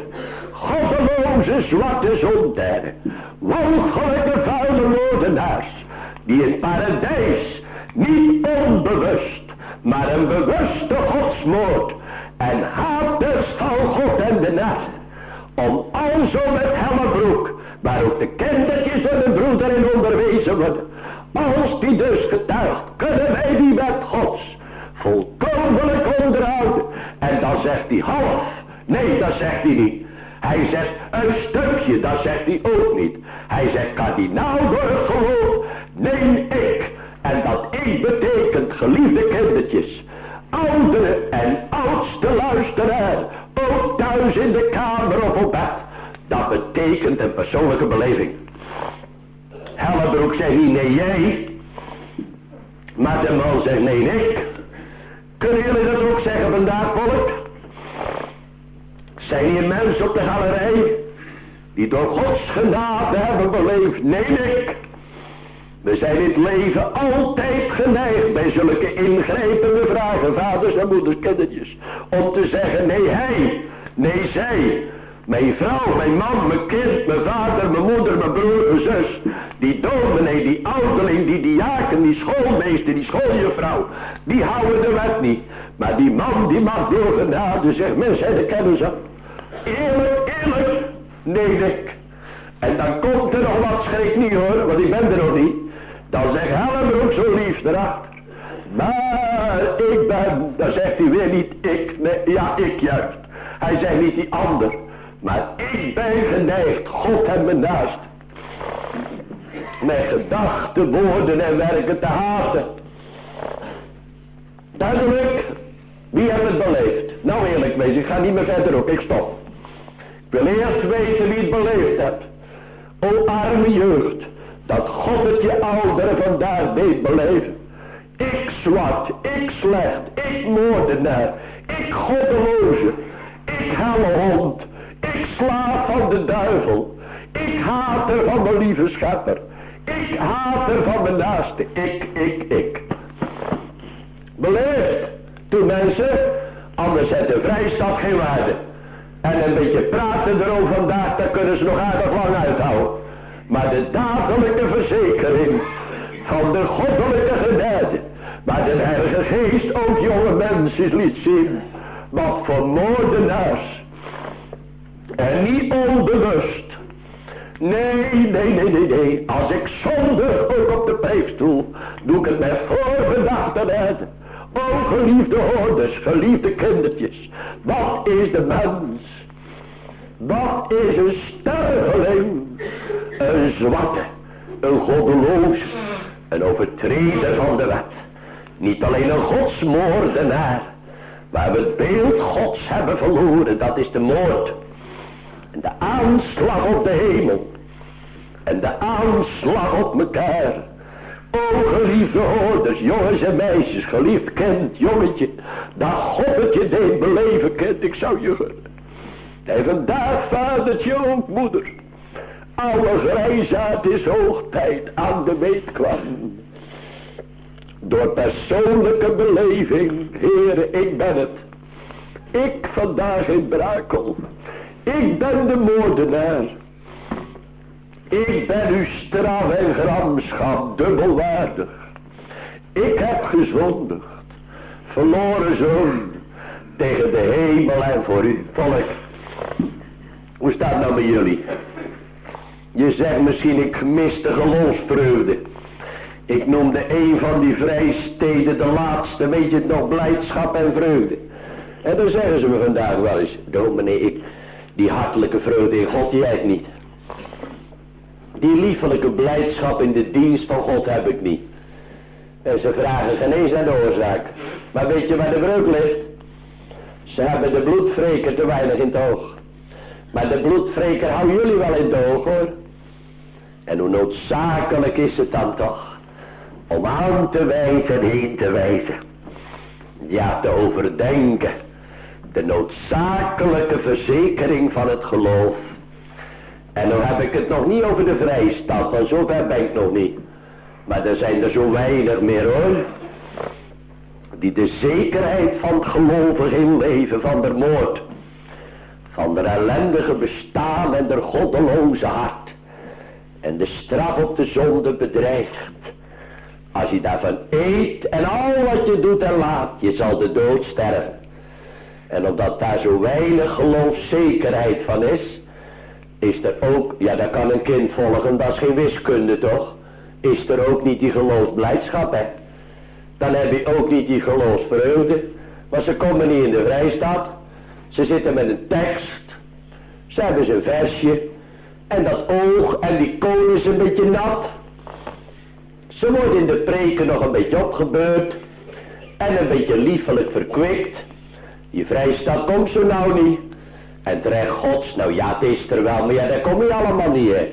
goddeloze zwarte zondaren, walgelijke vuile moordenaars, die in paradijs niet onbewust, maar een bewuste godsmoord en haters van God en de nacht, om alzo met hellebroek, waar ook de kindertjes door de broeder in onderwezen worden, als die dus getuigt, kunnen wij die wet gods volkomenlijk onderhouden. En dan zegt hij half, nee dat zegt hij niet. Hij zegt een stukje, dat zegt hij ook niet. Hij zegt kardinaal door het geloof neem ik. En dat ik betekent geliefde kindertjes. Oudere en oudste luisteraar. Ook thuis in de kamer of op bed. Dat betekent een persoonlijke beleving. Hellebroek zegt niet nee jij. Maar de man zegt nee ik. Kunnen jullie dat ook zeggen vandaag volk? Zijn hier mensen op de galerij die door Gods genade hebben beleefd? Nee, ik. We zijn in het leven altijd geneigd bij zulke ingrijpende vragen, vaders en moeders, kindertjes, om te zeggen, nee hij, nee zij, mijn vrouw, mijn man, mijn kind, mijn vader, mijn moeder, mijn broer, mijn zus, die dominee, die ouderling, die diaken, die schoolmeester, die schooljuffrouw, die houden de wet niet. Maar die man, die mag door genade, zegt mensen, de kennen ze. Eerlijk, eerlijk, nee ik. En dan komt er nog wat, schrik niet hoor, want ik ben er nog niet. Dan zegt Hellenbroek zo lief erachter. Maar ik ben, dan zegt hij weer niet ik, nee, ja ik juist. Hij zegt niet die ander. Maar ik ben geneigd God en mijn naast. Met gedachten, woorden en werken te haten. Duidelijk, wie heeft het beleefd? Nou eerlijk wezen, ik ga niet meer verder op, ik stop. Wil eerst weten wie het beleefd hebt. O arme jeugd, dat God het je ouderen vandaag deed beleven. Ik zwart, ik slecht, ik moordenaar, ik goddeloze, ik helle hond, ik slaaf van de duivel, ik hater van mijn lieve schepper, ik hater van mijn naaste, ik, ik, ik. Beleefd, toen mensen, anders heeft de vrijstap geen waarde. En een beetje praten erover vandaag, daar kunnen ze nog aardig lang uithouden. Maar de dadelijke verzekering van de goddelijke genade. Maar de Heilige Geest ook jonge mensen liet zien. Wat voor moordenaars. En niet onbewust. Nee, nee, nee, nee, nee. Als ik zonder ook op de preekstoel, doe ik het met voorgedachten O geliefde hoorders, geliefde kindertjes. Wat is de mens? Wat is een sterveling? Een zwarte, een goddeloos, een overtreder van de wet. Niet alleen een godsmoordenaar, waar we het beeld gods hebben verloren, dat is de moord. En de aanslag op de hemel. En de aanslag op elkaar. O geliefde hoorders, jongens en meisjes, geliefd kind, jongetje. Dat God je deed beleven, kind, ik zou je gunnen. En vandaag vadertje ook moeder. Oude grijzaad is hoog tijd aan de weet kwam. Door persoonlijke beleving, heren, ik ben het. Ik vandaag in Brakel. Ik ben de moordenaar. Ik ben uw straf en gramschap dubbelwaardig. Ik heb gezondigd. Verloren zoon. Tegen de hemel en voor u volk. Hoe staat nou bij jullie? Je zegt misschien ik mis de geloofsvreugde. Ik noemde een van die vrijsteden de laatste, weet je het nog, blijdschap en vreugde. En dan zeggen ze me vandaag wel eens, dominee, ik, die hartelijke vreugde in God, heb niet. Die liefelijke blijdschap in de dienst van God heb ik niet. En ze vragen geen eens naar de oorzaak. Maar weet je waar de breuk ligt? Ze hebben de bloedvreker te weinig in het oog. Maar de bloedvreker houden jullie wel in het oog hoor. En hoe noodzakelijk is het dan toch om aan te wijzen en heen te wijzen. Ja, te overdenken. De noodzakelijke verzekering van het geloof. En dan heb ik het nog niet over de vrijstad, want zover ben ik nog niet. Maar er zijn er zo weinig meer hoor. Die de zekerheid van het gelovig leven van de moord. Van de ellendige bestaan en de goddeloze hart. En de straf op de zonde bedreigt. Als je daarvan eet en al wat je doet en laat, je zal de dood sterven. En omdat daar zo weinig geloofzekerheid van is, is er ook, ja daar kan een kind volgen, dat is geen wiskunde toch? Is er ook niet die geloofsblijdschap hè? Dan heb je ook niet die geloofsvreugde, want ze komen niet in de vrijstad. Ze zitten met een tekst, ze hebben zijn versje, en dat oog en die kool is een beetje nat. Ze worden in de preken nog een beetje opgebeurd. En een beetje liefelijk verkwikt. Je vrijstad komt zo nou niet. En terecht gods, nou ja het is er wel, maar ja daar kom je allemaal niet hè.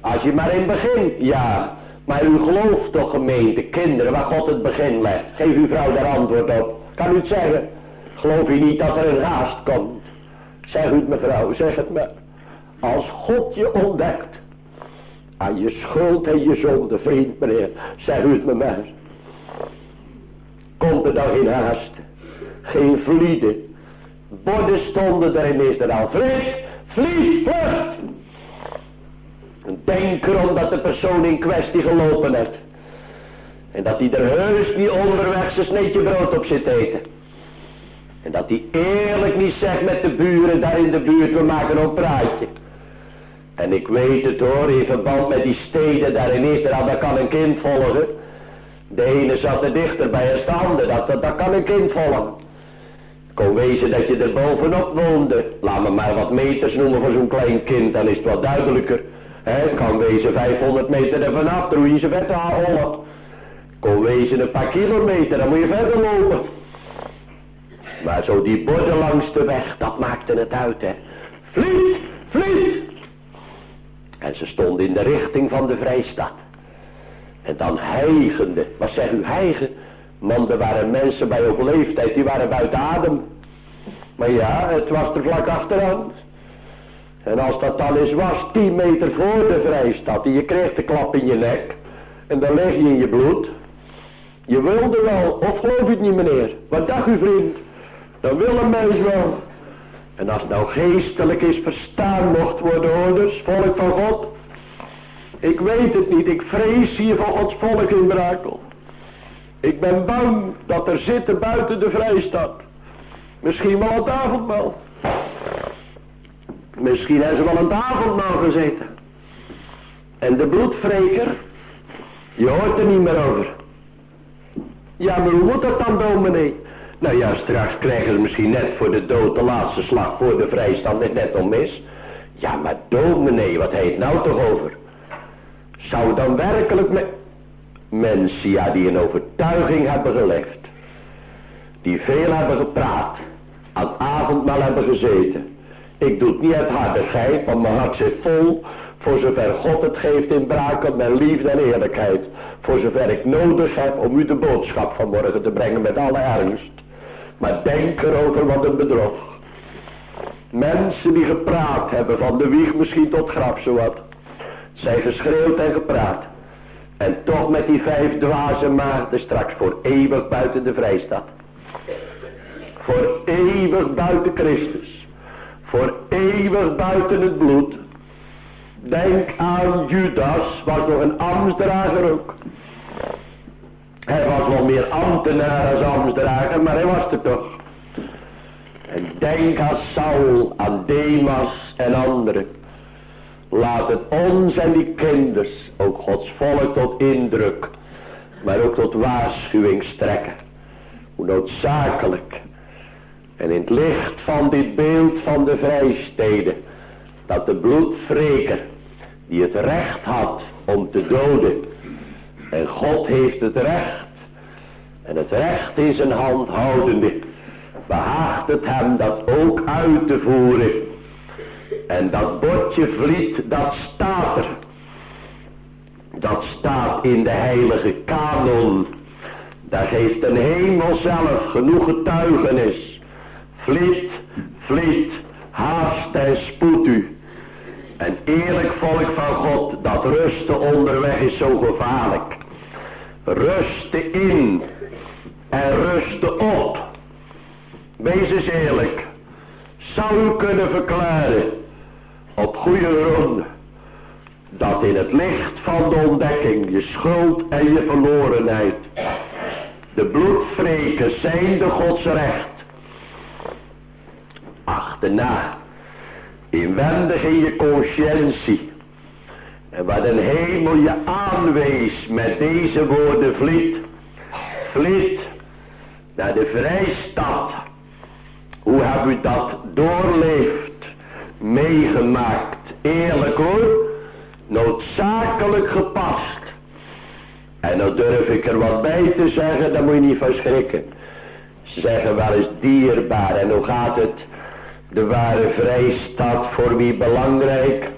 Als je maar in het begin, ja. Maar u gelooft toch gemeente, kinderen, waar God het begin legt. Geef uw vrouw daar antwoord op. Kan u het zeggen? Geloof je niet dat er een haast komt? Zeg u het mevrouw, zeg het maar. Als God je ontdekt. Aan je schuld en je zonde, vriend meneer. Zeg u het me maar. Komt er dan geen haast. Geen vlieden. Borden stonden er in Israël. Vlieg, vlieg, vlucht. Denk erom dat de persoon in kwestie gelopen heeft. En dat hij er heus niet onderweg zijn sneetje brood op zit eten. En dat hij eerlijk niet zegt met de buren daar in de buurt, we maken een praatje. En ik weet het hoor, in verband met die steden daar in Israël, daar kan een kind volgen. De ene zat er dichter bij de ander, dat, dat, dat kan een kind volgen. Kon wezen dat je er bovenop woonde. Laat me maar wat meters noemen voor zo'n klein kind, dan is het wat duidelijker. Kan wezen 500 meter er vanaf, dan je ze verder halen. Kon wezen een paar kilometer, dan moet je verder lopen. Maar zo die borden langs de weg, dat maakte het uit, hè. Vliet, vliet! En ze stonden in de richting van de Vrijstad. En dan heigende, wat zeg u heigen? Man, er waren mensen bij op leeftijd, die waren buiten adem. Maar ja, het was er vlak achteraan. En als dat dan eens was, tien meter voor de Vrijstad, en je kreeg de klap in je nek, en dan leg je in je bloed. Je wilde wel, of geloof je het niet meneer? Wat dacht u vriend? Dan wil een mens wel. En als nou geestelijk is verstaan mocht worden, hoorders, volk van God. Ik weet het niet, ik vrees hier van Gods volk in Brakel. Ik ben bang dat er zitten buiten de vrijstad. Misschien wel aan het avondmaal. Misschien hebben ze wel aan het avondmaal gezeten. En de bloedvreker, je hoort er niet meer over. Ja, maar hoe moet dat dan, dominee? Nou ja, straks krijgen ze misschien net voor de dood de laatste slag voor de vrijstand net, net om mis. Ja, maar dominee, wat heet nou toch over? Zou dan werkelijk met mensen, ja, die een overtuiging hebben geleefd. Die veel hebben gepraat. Aan avondmaal hebben gezeten. Ik doe het niet uit hardigheid, want mijn hart zit vol. Voor zover God het geeft in braken met liefde en eerlijkheid. Voor zover ik nodig heb om u de boodschap van morgen te brengen met alle ernst. Maar denk erover wat een bedrog. Mensen die gepraat hebben van de wieg misschien tot graf zowat. Zij geschreeuwd en gepraat. En toch met die vijf dwaze maagden straks voor eeuwig buiten de vrijstad. Voor eeuwig buiten Christus. Voor eeuwig buiten het bloed. Denk aan Judas, was nog een ambtsdrager ook. Hij was wel meer ambtenaar als ambtsdrager, maar hij was er toch. En denk aan Saul, aan Demas en anderen. Laat het ons en die kinders, ook Gods volk tot indruk, maar ook tot waarschuwing strekken. Hoe noodzakelijk. En in het licht van dit beeld van de vrijsteden, dat de bloedvreker, die het recht had om te doden, en God heeft het recht, en het recht in zijn hand houdende, behaagt het hem dat ook uit te voeren. En dat bordje vliet, dat staat er. Dat staat in de heilige kanon. Daar geeft een hemel zelf genoeg getuigenis. Vliet, vliet, haast en spoed u. En eerlijk volk van God, dat rusten onderweg is zo gevaarlijk. Rusten in en rusten op. Wees eens eerlijk. Zou u kunnen verklaren op goede gronden dat in het licht van de ontdekking je schuld en je verlorenheid de bloedvrekers zijn de Gods recht. Achterna, inwendig in je conscientie en wat een hemel je aanwees met deze woorden vliet, vliet naar de vrijstad. Hoe heb u dat doorleefd, meegemaakt, eerlijk hoor, noodzakelijk gepast. En dan durf ik er wat bij te zeggen, daar moet je niet van schrikken. Ze zeggen wel eens dierbaar en hoe gaat het? De ware vrijstad voor wie belangrijk?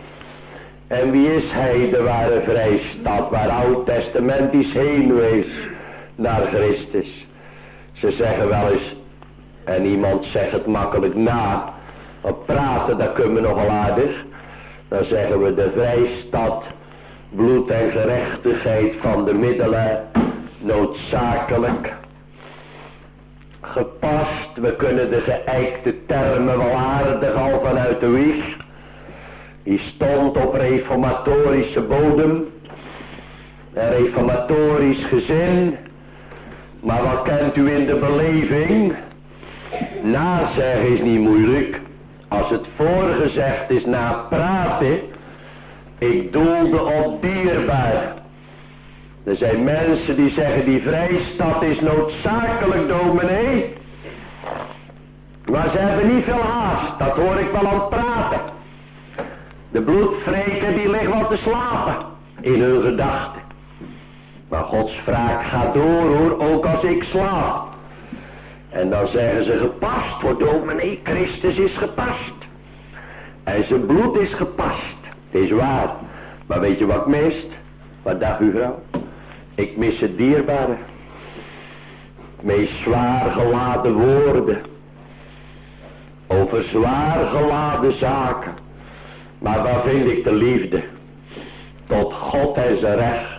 En wie is hij, de ware vrijstad, waar oud testamentisch heen wees naar Christus? Ze zeggen wel eens, en iemand zegt het makkelijk na, Op praten, dat kunnen we nogal aardig. Dan zeggen we de vrijstad, bloed en gerechtigheid van de middelen, noodzakelijk. Gepast, we kunnen de geëikte termen wel aardig al vanuit de wieg. Die stond op reformatorische bodem. Een reformatorisch gezin. Maar wat kent u in de beleving? Nazeggen is niet moeilijk. Als het voorgezegd is na praten. Ik doelde op dierbaar. Er zijn mensen die zeggen die vrijstad is noodzakelijk dominee. Maar ze hebben niet veel haast. Dat hoor ik wel aan praten. De bloedvreken die liggen wel te slapen. In hun gedachten. Maar Gods wraak gaat door hoor. Ook als ik slaap. En dan zeggen ze gepast voor dominee. Christus is gepast. En zijn bloed is gepast. Het is waar. Maar weet je wat mist? Wat dacht u vrouw? Ik mis het dierbare. Meest zwaar geladen woorden. Over zwaar geladen zaken. Maar waar vind ik de liefde? Tot God en zijn recht.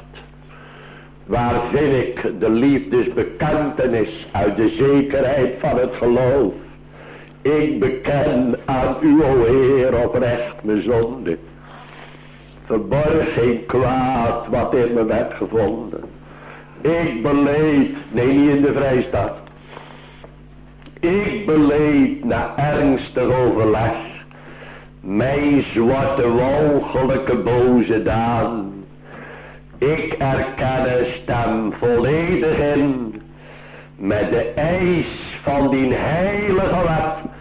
Waar vind ik de liefdesbekentenis uit de zekerheid van het geloof? Ik beken aan u, o Heer, oprecht mijn zonde. Verborg geen kwaad wat in me werd gevonden. Ik beleed, nee niet in de vrijstaat. Ik beleed na ernstig overleg. Mijn zwarte walgelijke boze daan. Ik erken stem volledig in. Met de eis van die heilige wet.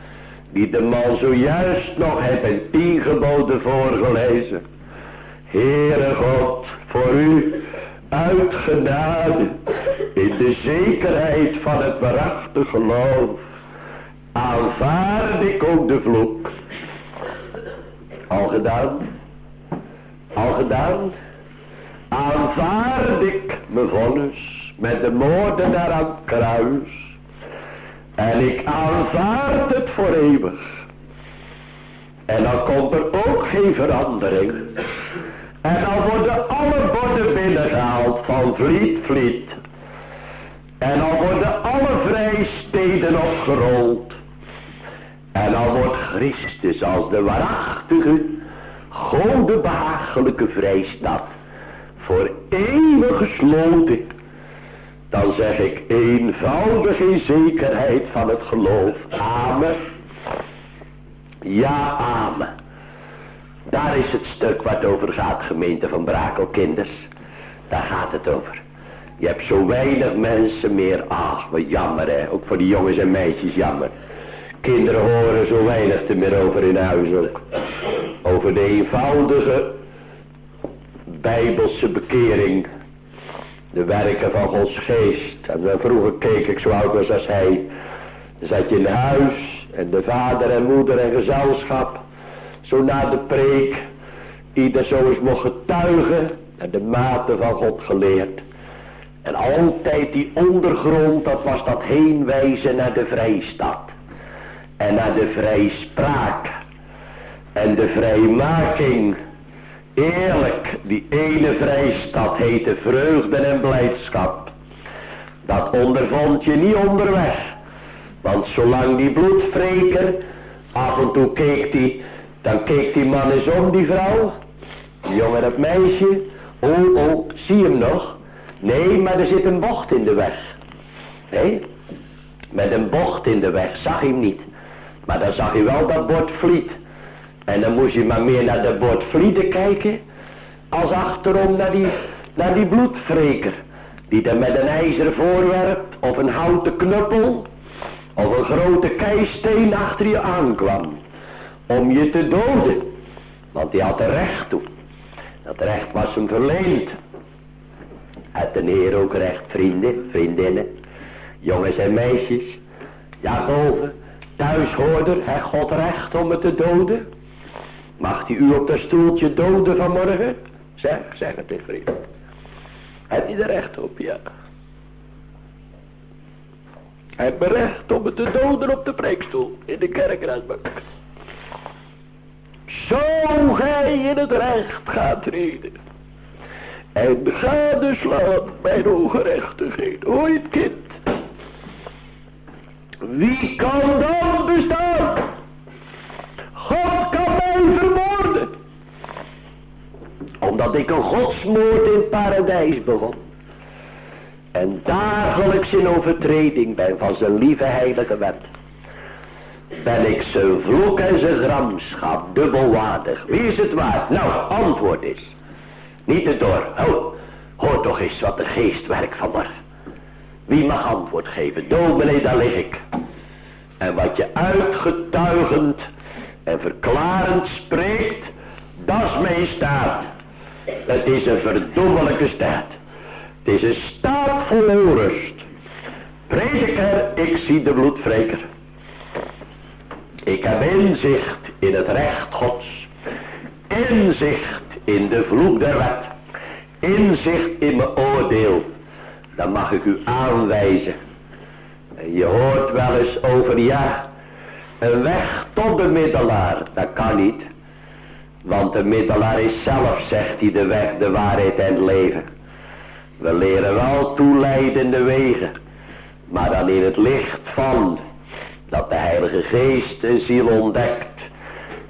Die de man zojuist nog heeft in tien geboden voorgelezen. Heere God, voor u uitgenade in de zekerheid van het waarachtig geloof, aanvaard ik ook de vloek. Al gedaan? Al gedaan? Aanvaard ik mijn vonnis met de moordenaar aan kruis. En ik aanvaard het voor eeuwig. En dan komt er ook geen verandering. En dan worden alle borden binnengehaald van vliet, vliet. En dan worden alle vrijsteden opgerold. En dan wordt Christus als de waarachtige, godebehagelijke vrijstad voor eeuwig gesloten. Dan zeg ik eenvoudig in zekerheid van het geloof. Amen. Ja, amen. Daar is het stuk wat over gaat, gemeente van Brakelkinders. Daar gaat het over. Je hebt zo weinig mensen meer. Ach, wat jammer hè. Ook voor die jongens en meisjes jammer. Kinderen horen zo weinig te meer over in huis. Over de eenvoudige bijbelse bekering. De werken van Gods geest. En vroeger keek ik zo oud als hij. Dan zat je in huis. En de vader en moeder en gezelschap. Zo na de preek. Ieder zo eens mocht getuigen. En de mate van God geleerd. En altijd die ondergrond, dat was dat heenwijzen naar de vrijstad. En naar de vrijspraak. En de vrijmaking. Eerlijk, die ene vrijstad heette vreugde en blijdschap. Dat ondervond je niet onderweg. Want zolang die bloedvreker, af en toe keek die dan keek die man eens om, die vrouw. Die jongen, dat meisje. Oh, oh, zie hem nog? Nee, maar er zit een bocht in de weg. Hé? Met een bocht in de weg, zag hij hem niet. Maar dan zag hij wel dat bord vliet. En dan moest je maar meer naar dat bord vlieden kijken. Als achterom naar die, naar die bloedvreker. Die dan met een ijzeren voorwerp of een houten knuppel. Of een grote keisteen achter je aankwam om je te doden. Want hij had er recht toe. Dat recht was hem verleend. Had de Heer ook recht, vrienden, vriendinnen, jongens en meisjes. Ja, boven, thuishoorder, heeft God recht om me te doden? Mag hij u op dat stoeltje doden vanmorgen? Zeg, zeg het eens vriend. Heb je er recht op, ja. Hij heeft recht om me te doden op de preekstoel in de kerkraadbank. Zo gij in het recht gaat treden. En gadeslaan mijn ongerechtigheid. Hoor je het kind? Wie kan dan bestaan? God kan mij vermoorden. Omdat ik een godsmoord in paradijs begon. En dagelijks in overtreding ben van zijn lieve heilige wet. Ben ik zijn vloek en zijn gramschap dubbelwaardig. Wie is het waard? Nou, antwoord is. Niet het door. Oh, hoor toch eens wat de geest werkt vanmorgen. Wie mag antwoord geven? Dominee, daar lig ik. En wat je uitgetuigend en verklarend spreekt, dat is mijn staat. Het is een verdommelijke staat. Het is een staat vol onrust. Prediker, ik zie de bloedvreker. Ik heb inzicht in het recht gods. Inzicht in de vloek der wet. Inzicht in mijn oordeel. Dan mag ik u aanwijzen. En je hoort wel eens over ja, een weg tot de middelaar. Dat kan niet. Want de middelaar is zelf, zegt hij, de weg, de waarheid en het leven. We leren wel toeleidende wegen. Maar dan in het licht van dat de Heilige Geest een ziel ontdekt.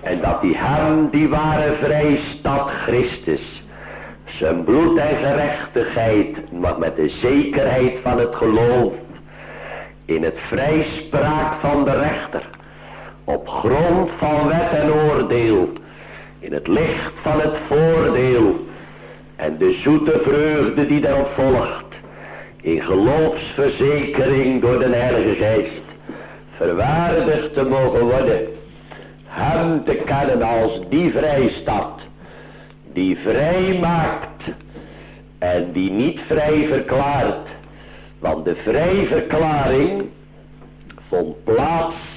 En dat die hem, die ware vrijstad Christus, zijn bloed en gerechtigheid mag met de zekerheid van het geloof in het vrijspraak van de rechter, op grond van wet en oordeel, in het licht van het voordeel en de zoete vreugde die daarop volgt, in geloofsverzekering door de Heilige Geest, verwaardigd te mogen worden, hem te kennen als die vrijstad, die vrij maakt en die niet vrij verklaart, want de vrijverklaring vond plaats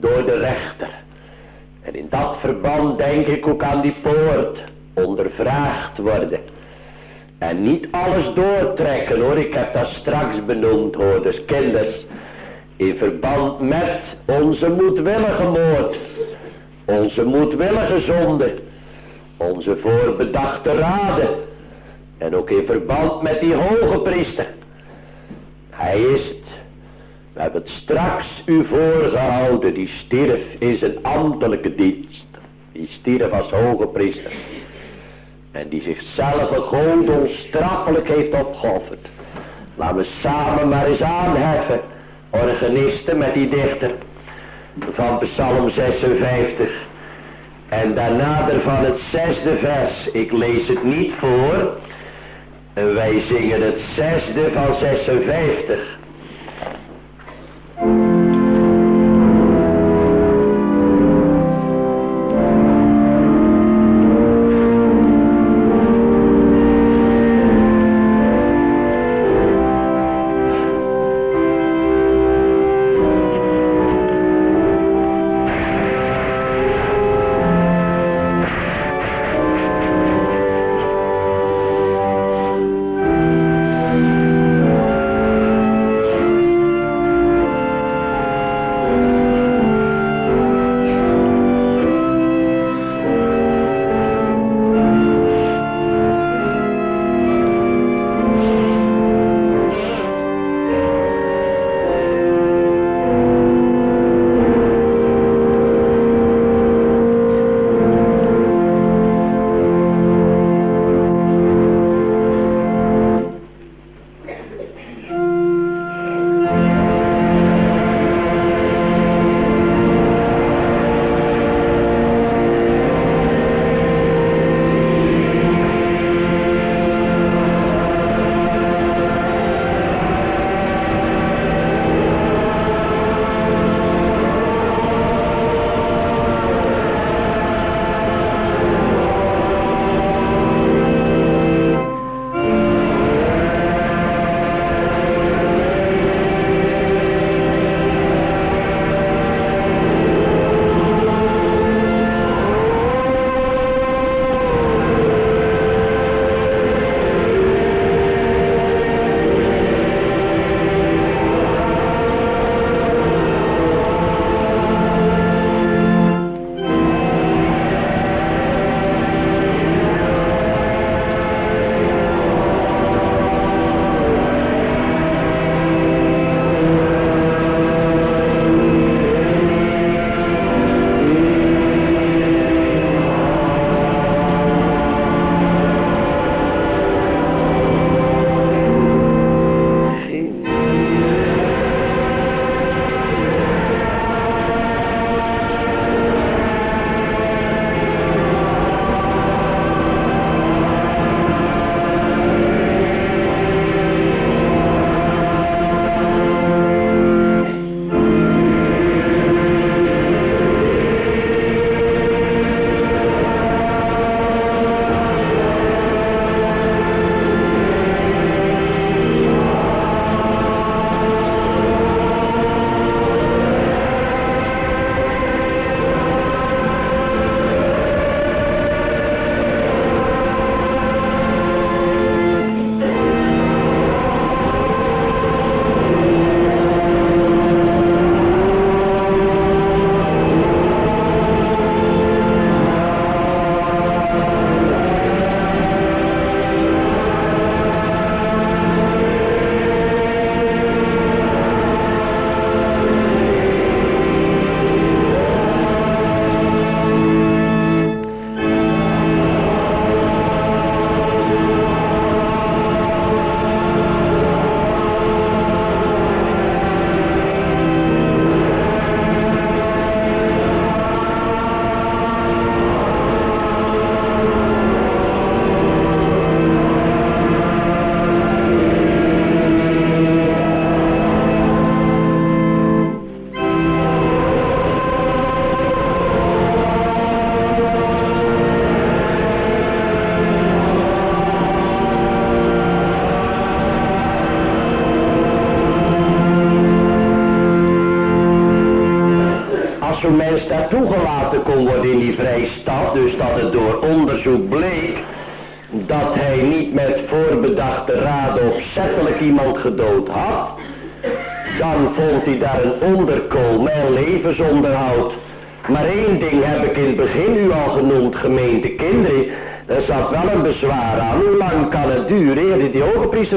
door de rechter. En in dat verband denk ik ook aan die poort ondervraagd worden. En niet alles doortrekken hoor, ik heb dat straks benoemd hoor, dus kinders. In verband met onze moedwillige moord. Onze moedwillige zonde. Onze voorbedachte raden. En ook in verband met die hoge priester. Hij is. Hebben het straks u voorgehouden. Die stierf in zijn ambtelijke dienst. Die stierf als hoge priester. En die zichzelf een God onstraffelijk heeft opgeofferd. Laten we samen maar eens aanheffen. Organisten met die dichter. Van Psalm 56. En daarna van het zesde vers. Ik lees het niet voor. En wij zingen het zesde van 56.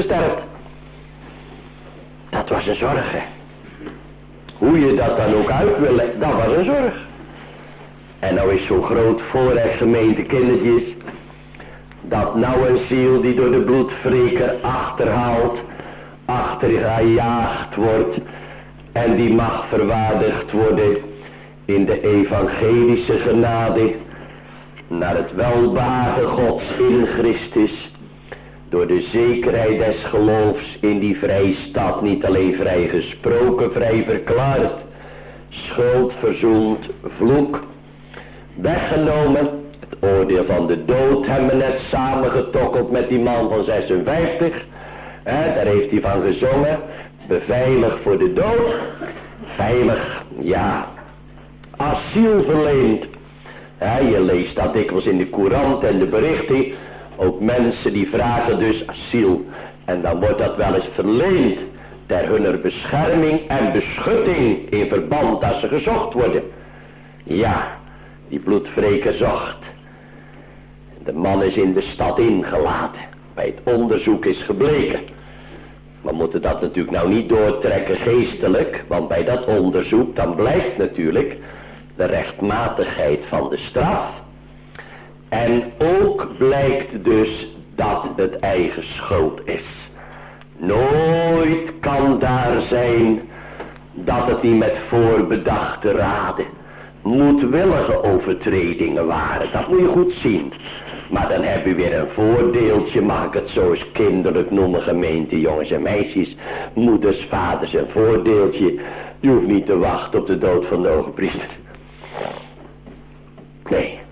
Sterft? Dat was een zorg, hè. Hoe je dat dan ook uit wil dat was een zorg. En nou is zo'n groot voorrecht gemeente kindertjes, dat nou een ziel die door de bloedvreker achterhaalt, achtergejaagd wordt en die mag verwaardigd worden in de evangelische genade naar het welbehagen Gods in Christus door de zekerheid des geloofs in die vrijstad niet alleen vrij gesproken, vrij verklaard, schuld verzoend, vloek weggenomen, het oordeel van de dood hebben we net samengetokkeld met die man van 56, hè, daar heeft hij van gezongen, beveiligd voor de dood, veilig, ja, asiel verleend. Ja, je leest dat dikwijls in de courant en de berichten. Ook mensen die vragen dus asiel. En dan wordt dat wel eens verleend ter hunner bescherming en beschutting in verband dat ze gezocht worden. Ja, die bloedvreker zocht. De man is in de stad ingelaten. Bij het onderzoek is gebleken. We moeten dat natuurlijk nou niet doortrekken geestelijk. Want bij dat onderzoek dan blijkt natuurlijk de rechtmatigheid van de straf. En ook blijkt dus dat het eigen schuld is. Nooit kan daar zijn dat het niet met voorbedachte raden moedwillige overtredingen waren. Dat moet je goed zien. Maar dan heb je weer een voordeeltje, mag ik het zo eens kinderlijk noemen, gemeente, jongens en meisjes. Moeders, vaders, een voordeeltje. Je hoeft niet te wachten op de dood van de ogenpriester. Nee,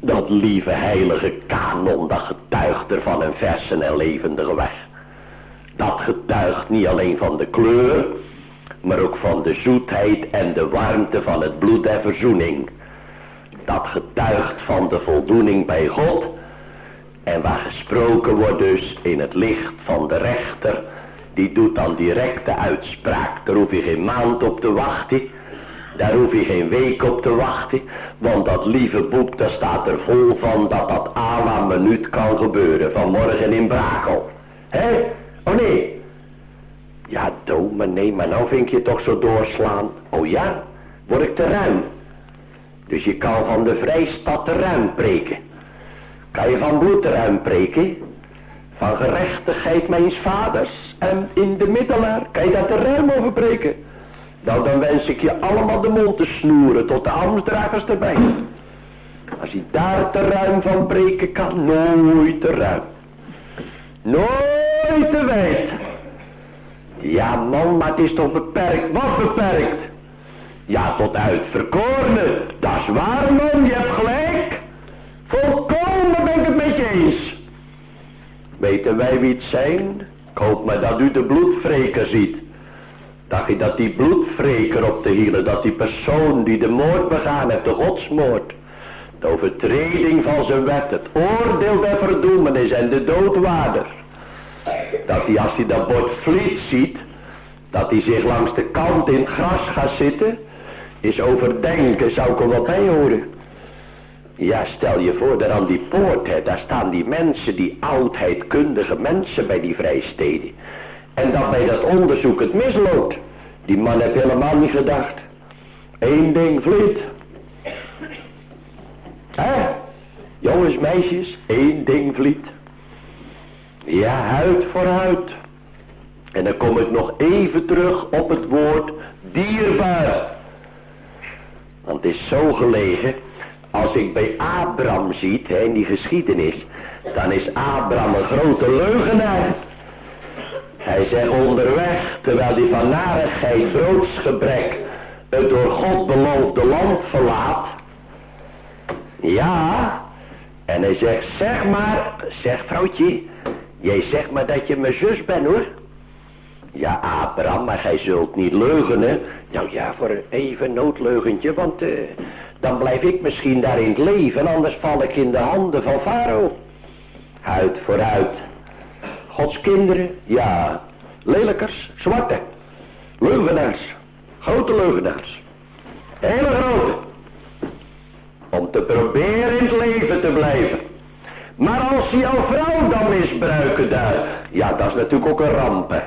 dat lieve heilige kanon, dat getuigt er van een verse en levendige weg. Dat getuigt niet alleen van de kleur, maar ook van de zoetheid en de warmte van het bloed der verzoening. Dat getuigt van de voldoening bij God en waar gesproken wordt dus in het licht van de rechter, die doet dan directe uitspraak. Daar hoef je geen maand op te wachten, daar hoef je geen week op te wachten, want dat lieve boek, daar staat er vol van dat dat à la minuut kan gebeuren, vanmorgen in Brakel. Hé? Oh nee, ja, nee, maar nou vind je toch zo doorslaan. Oh ja, word ik te ruim. Dus je kan van de vrijstad te ruim preken. Kan je van bloed te ruim preken? Van gerechtigheid mijn vaders en in de middelaar. Kan je daar te ruim over preken? Nou, dan wens ik je allemaal de mond te snoeren tot de ambtsdragers erbij. Als je daar te ruim van preken kan, nooit te ruim. Nooit te wijd. Ja man, maar het is toch beperkt. Wat beperkt? Ja, tot uitverkorene. Dat is waar man, je hebt gelijk. Volkomen ben ik het met je eens. Weten wij wie het zijn? Ik hoop maar dat u de bloedvreker ziet. Dacht je dat die bloedvreker op de hielen, dat die persoon die de moord begaan heeft, de godsmoord, de overtreding van zijn wet, het oordeel der verdoemenis en de doodwaarder, dat hij als hij dat bord vliet ziet, dat hij zich langs de kant in het gras gaat zitten, is overdenken, zou ik er wat bij horen. Ja, stel je voor, daar aan die poort, hè, daar staan die mensen, die oudheidkundige mensen bij die vrijsteden. En dat bij dat onderzoek het misloopt. Die man heeft helemaal niet gedacht. Eén ding vliet. Hè? Jongens, meisjes, één ding vliet. Ja, huid voor huid. En dan kom ik nog even terug op het woord dierbaar. Want het is zo gelegen, als ik bij Abraham ziet, hè, in die geschiedenis, dan is Abraham een grote leugenaar. Hij zegt onderweg, terwijl hij van narigheid, broodsgebrek, het door God beloofde land verlaat. Ja, en hij zegt, zeg maar, zeg vrouwtje, Jij zegt maar dat je mijn zus bent hoor. Ja, Abraham, maar gij zult niet leugenen. Nou ja, voor even noodleugentje, want uh, dan blijf ik misschien daarin leven, anders val ik in de handen van Farao. Huid voor huid. Gods kinderen, ja, lelijkers, zwarte, leugenaars, grote leugenaars. Hele grote. Om te proberen in het leven te blijven. Maar als jouw vrouw dan misbruiken daar, ja dat is natuurlijk ook een ramp.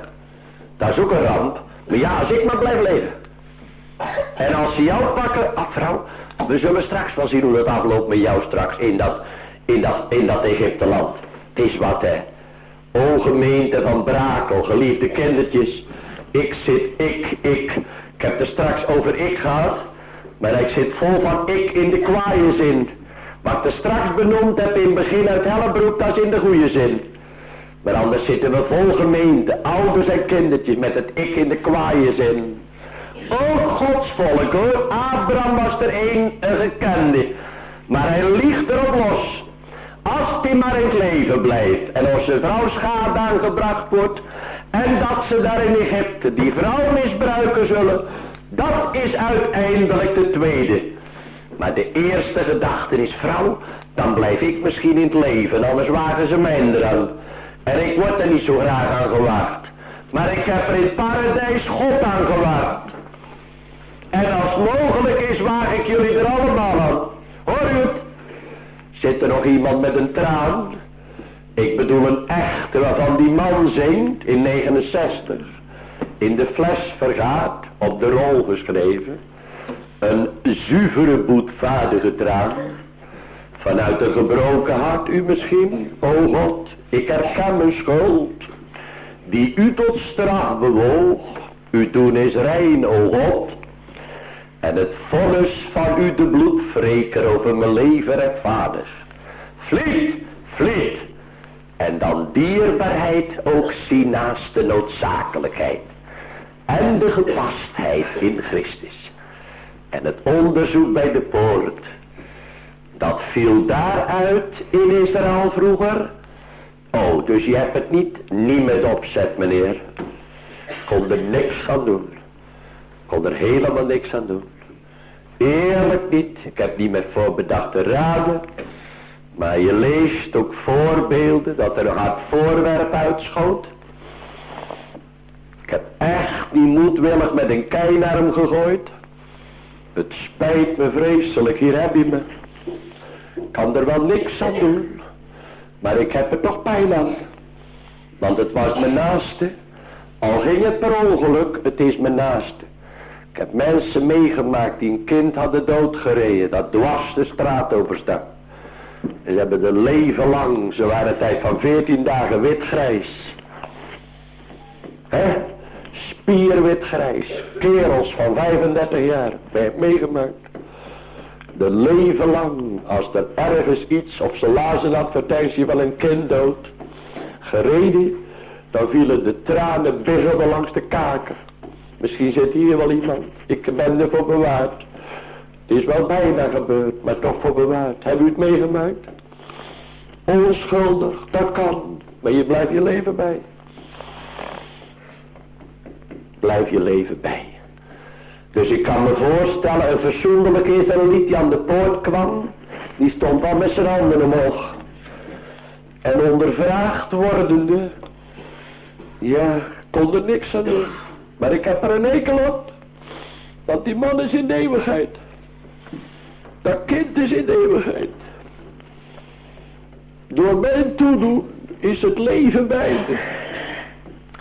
Dat is ook een ramp. Maar ja, als ik maar blijf leven. En als ze jou pakken, ah vrouw, we zullen straks wel zien hoe het afloopt met jou straks in dat, in dat, in dat Egypte land. Het is wat hè. O gemeente van Brakel, geliefde kindertjes. Ik zit, ik, ik. Ik heb er straks over ik gehad. Maar ik zit vol van ik in de kwaaie zin. Wat ik straks benoemd heb in begin uit Hellebroek, dat is in de goede zin. Maar anders zitten we vol gemeente, ouders en kindertjes met het ik in de kwaaie zin. Ook Gods volk hoor. Abraham was er een, een gekende. Maar hij liegt erop los. Als hij maar in het leven blijft. En als zijn vrouw schade aangebracht wordt. En dat ze daar in Egypte die vrouw misbruiken zullen. Dat is uiteindelijk de tweede. Maar de eerste gedachte is vrouw. Dan blijf ik misschien in het leven. Anders wagen ze mij eraan. En ik word er niet zo graag aan gewaagd. Maar ik heb er in het paradijs God aan gewaagd. En als mogelijk is, waag ik jullie er allemaal aan. Hoor u? Zit er nog iemand met een traan? Ik bedoel een echte waarvan die man zingt in 69. In de fles vergaat, op de rol geschreven. Een zuivere boetvaardige traan. Vanuit een gebroken hart u misschien, o God, ik herken mijn schuld. Die u tot straf bewoog, u doen is rein, o God. En het vonnis van u de bloedvreker over mijn leven rechtvaardig. Vliet, vliet. En dan dierbaarheid ook zien naast de noodzakelijkheid. En de gepastheid in Christus. En het onderzoek bij de poort. Dat viel daaruit in Israël vroeger. Oh, dus je hebt het niet, niet met opzet meneer. Kon er niks aan doen. Kon er helemaal niks aan doen. Eerlijk niet. Ik heb niet met voorbedachte raden. Maar je leest ook voorbeelden dat er een hard voorwerp uitschoot. Ik heb echt niet moedwillig met een kei naar hem gegooid. Het spijt me vreselijk, hier heb je me. Ik kan er wel niks aan doen. Maar ik heb er toch pijn aan. Want het was mijn naaste. Al ging het per ongeluk, het is mijn naaste. Ik heb mensen meegemaakt die een kind hadden doodgereden. Dat dwars de straat overstak. Ze hebben er leven lang, ze waren tijd van 14 dagen wit-grijs. Hè? Spierwit grijs. Kerels van 35 jaar. Ben je meegemaakt? De leven lang, als er ergens iets, of ze lazen een advertentie van een kind dood, gereden, dan vielen de tranen biggelden langs de kaken. Misschien zit hier wel iemand. Ik ben er voor bewaard. Het is wel bijna gebeurd, maar toch voor bewaard. Hebben u het meegemaakt? Onschuldig, dat kan. Maar je blijft je leven bij. Blijf je leven bij. Dus ik kan me voorstellen, een verzoenlijke Israëliet die aan de poort kwam, die stond al met zijn handen omhoog. En ondervraagd wordende, ja, kon er niks aan doen. Maar ik heb er een ekel op. Want die man is in de eeuwigheid. Dat kind is in de eeuwigheid. Door mijn toedoen is het leven bij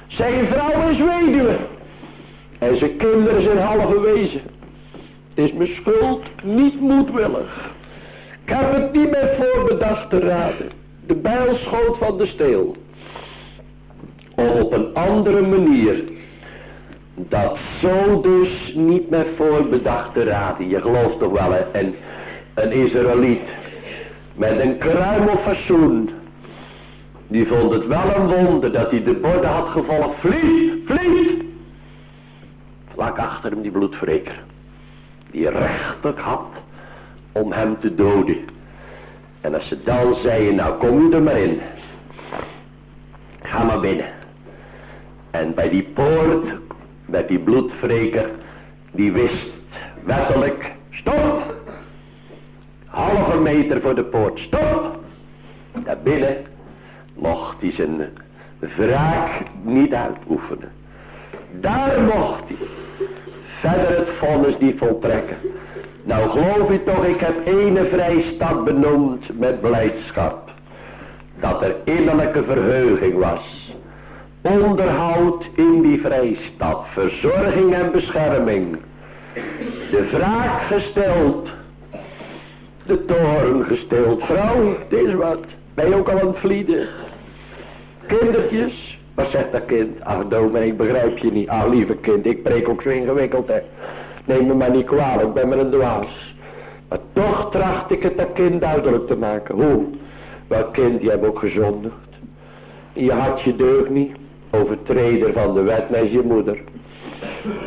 Zijn vrouw is weduwe. En zijn kinderen zijn halve wezen. Het is mijn schuld niet moedwillig. Ik heb het niet met voorbedachte raden. De bijl schoot van de steel. Of op een andere manier dat zo dus niet met voorbedachte raden. Je gelooft toch wel een, een Israëliet met een kruimel fatsoen. Die vond het wel een wonder dat hij de borden had gevolgd. Vliet, vliet! Vlak achter hem die bloedvreker. Die rechtig had om hem te doden. En als ze dan zeiden, nou kom u er maar in. Ga maar binnen. En bij die poort met die bloedvreker, die wist wettelijk, stop! halve meter voor de poort. Stop! Daarbinnen mocht hij zijn wraak niet uitoefenen. Daar mocht hij verder het vonnis niet voltrekken. Nou geloof je toch, ik heb ene vrijstad benoemd met blijdschap. Dat er innerlijke verheuging was. Onderhoud in die vrijstad. Verzorging en bescherming. De wraak gesteld. De toren gesteld. Vrouw, het is wat. Ben je ook al aan het vlieden? Kindertjes. Wat zegt dat kind? Ach dominee, ik begrijp je niet. Ach lieve kind, ik preek ook zo ingewikkeld hè. Neem me maar niet kwalijk, ik ben maar een dwaas. Maar toch tracht ik het dat kind duidelijk te maken. Hoe? Wel kind, je hebt ook gezondigd. Je had je deugd niet. Overtreder van de wet met je moeder.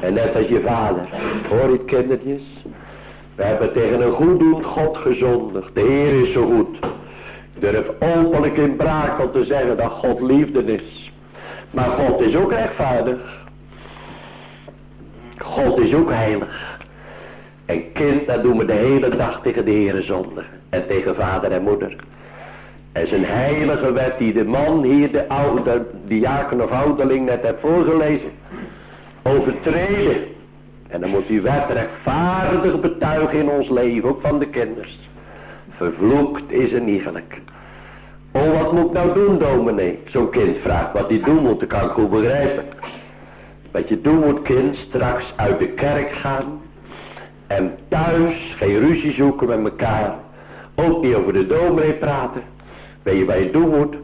En net als je vader. Hoor je kindertjes? We hebben tegen een goeddoend God gezondigd. De Heer is zo goed. Ik durf openlijk in brakel te zeggen dat God liefde is. Maar God is ook rechtvaardig. God is ook heilig. En kind, dat doen we de hele dag tegen de Heere zondigen. En tegen vader en moeder. En zijn heilige wet die de man hier, de oude diaken of ouderling net heeft voorgelezen. Overtreden. En dan moet die wet rechtvaardig betuigen in ons leven, ook van de kinders. Vervloekt is een iegelijk. Oh, wat moet ik nou doen, dominee? Zo'n kind vraagt wat hij doen moet, dat kan ik goed begrijpen. Wat je doen moet, kind, straks uit de kerk gaan. En thuis geen ruzie zoeken met elkaar. Ook niet over de dominee praten. Weet je wat je doen moet?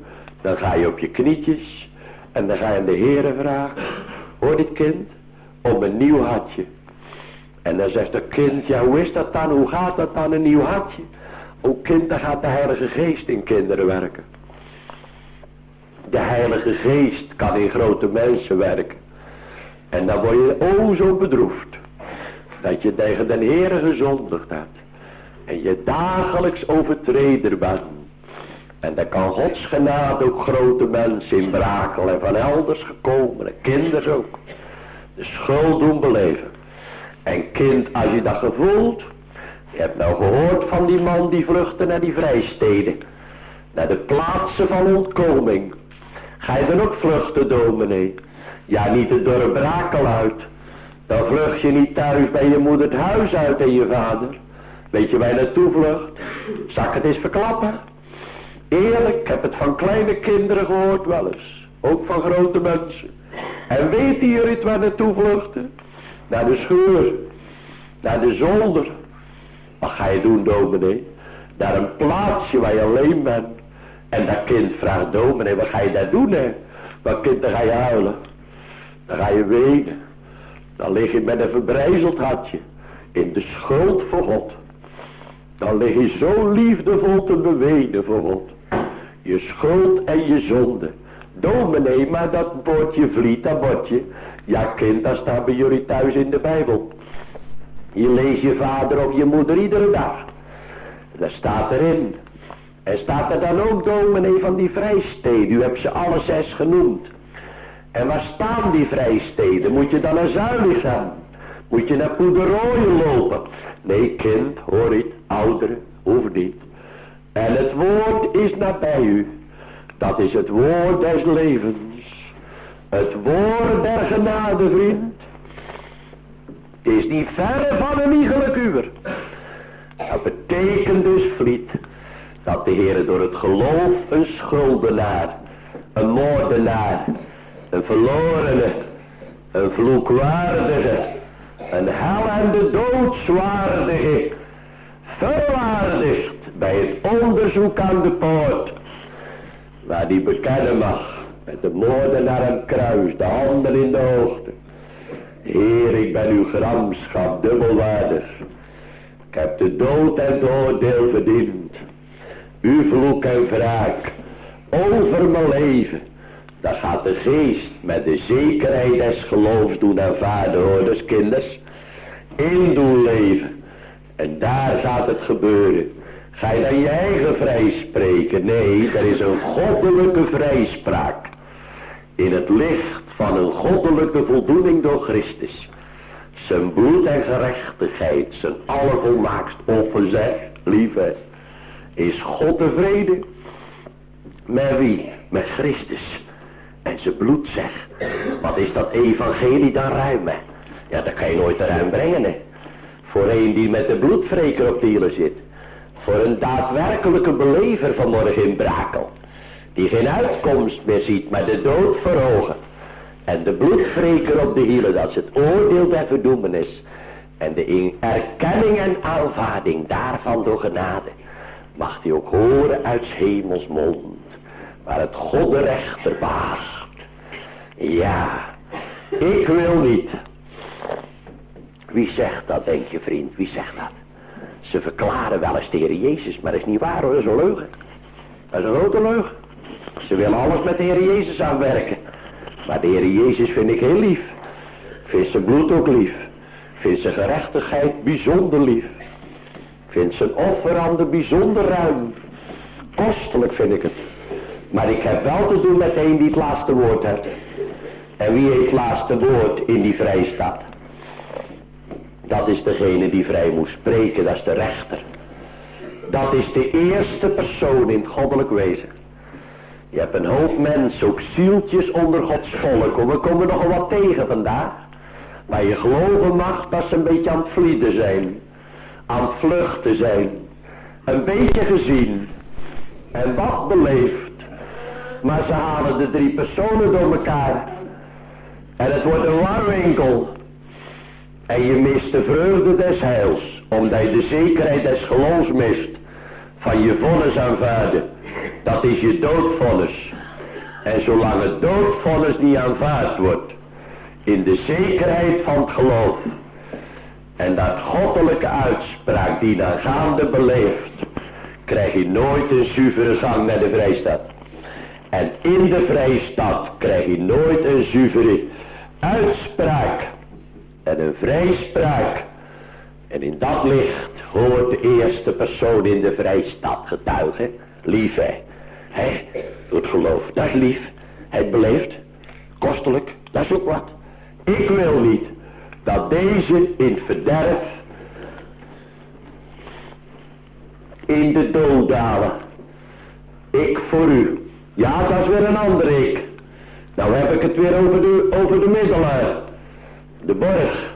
Dan ga je op je knietjes. En dan ga je aan de heren vragen. Hoor dit kind? Om een nieuw hartje. En dan zegt het kind, ja hoe is dat dan? Hoe gaat dat dan, een nieuw hartje? O kind, dan gaat de Heilige Geest in kinderen werken. De Heilige Geest kan in grote mensen werken. En dan word je o zo bedroefd. Dat je tegen de Heere gezondigd hebt. En je dagelijks overtreder bent. En dan kan Gods genade ook grote mensen in Brakel en van elders gekomen. En kinderen ook. De schuld doen beleven. En kind, als je dat gevoelt. Je hebt nou gehoord van die man die vluchtte naar die vrijsteden. Naar de plaatsen van ontkoming. Ga je dan ook vluchten, dominee? Ja, niet het dorp Brakel uit. Dan vlucht je niet thuis bij je moeder het huis uit en je vader. Weet je waar je naartoe vlucht? Zal ik het eens verklappen? Eerlijk, ik heb het van kleine kinderen gehoord wel eens. Ook van grote mensen. En weten jullie waar naartoe vluchten? Naar de schuur. Naar de zolder. Wat ga je doen, dominee? Naar een plaatsje waar je alleen bent. En dat kind vraagt, dominee, wat ga je daar doen, hè? Wat kind, dan ga je huilen. Dan ga je wenen. Dan lig je met een verbrijzeld hartje. In de schuld voor God. Dan lig je zo liefdevol te bewenen voor God. Je schuld en je zonde. Dominee, maar dat bordje vliet, dat bordje. Ja kind, dat staat bij jullie thuis in de Bijbel. Je leest je vader of je moeder iedere dag. Dat staat erin. En staat er dan ook dominee van die vrijsteden. U hebt ze alle zes genoemd. En waar staan die vrijsteden? Moet je dan naar Zuilig gaan? Moet je naar Poederooien lopen? Nee kind, hoor ik, ouderen, hoeft niet. En het woord is nabij u. Dat is het woord des levens. Het woord der genade, vriend. Het is niet verre van een iegelijk uur. Dat betekent dus, vliet, dat de Heer door het geloof een schuldenaar, een moordenaar, een verlorene, een vloekwaardige, een hel en de doodswaardige, verwaardigt bij het onderzoek aan de poort, waar die bekennen mag, met de moordenaar aan het kruis, de handen in de hoogte. Heer, ik ben uw gramschap dubbelwaardig. Ik heb de dood en het oordeel verdiend. Uw vloek en wraak over mijn leven. Dan gaat de geest met de zekerheid des geloofs doen ervaren hoor, dus kinders. In doen leven. En daar gaat het gebeuren. Ga je dan je eigen vrijspreken? Nee, er is een goddelijke vrijspraak. In het licht van een goddelijke voldoening door Christus. Zijn bloed en gerechtigheid, zijn allervolmaakst offer zegt. Lieve, is God tevreden? Met wie? Met Christus. En zijn bloed zeg. Wat is dat evangelie dan ruim, hè? Ja, dat kan je nooit ruim brengen, hè. Voor een die met de bloedvreker op de hielen zit. Voor een daadwerkelijke belever vanmorgen in Brakel. Die geen uitkomst meer ziet, maar de dood voor ogen. En de bloedvreker op de hielen, dat is het oordeel der verdoemenis. En de erkenning en aanvaarding daarvan door genade. Mag hij ook horen uit hemels mond. Waar het God de rechter baast. Ja, ik wil niet. Wie zegt dat, denk je vriend? Wie zegt dat? Ze verklaren wel eens Heer Jezus, maar dat is niet waar hoor, dat is een leugen. Dat is een grote leugen. Ze willen alles met de Heer Jezus aanwerken. Maar de Heer Jezus vind ik heel lief. Vind zijn bloed ook lief. Vind zijn gerechtigheid bijzonder lief. Vind zijn offer aan de bijzonder ruim. Kostelijk vind ik het. Maar ik heb wel te doen met een die het laatste woord heeft. En wie heeft het laatste woord in die vrijstaat? Dat is degene die vrij moet spreken, dat is de rechter. Dat is de eerste persoon in het goddelijk wezen. Je hebt een hoop mensen, ook zieltjes onder Gods volk. We komen nogal wat tegen vandaag. Maar je geloven mag dat ze een beetje aan het vlieden zijn. Aan het vluchten zijn. Een beetje gezien. En wat beleefd. Maar ze halen de drie personen door elkaar. En het wordt een warwinkel. En je mist de vreugde des heils. Omdat je de zekerheid des geloofs mist. Van je vonnis aanvaarden. Dat is je doodvonnis. En zolang het doodvonnis niet aanvaard wordt. In de zekerheid van het geloof. En dat goddelijke uitspraak die dan gaande beleeft. Krijg je nooit een zuivere gang naar de vrijstad. En in de vrijstad krijg je nooit een zuivere uitspraak. En een vrijspraak. En in dat licht hoort de eerste persoon in de vrijstad getuigen. Lief hè. Doet geloof. Dat lief. Hij beleeft. Kostelijk. Dat is ook wat. Ik wil niet dat deze in verderf in de dood dalen. Ik voor u. Ja, dat is weer een ander ik. Nou heb ik het weer over de, over de middelaar. De borg.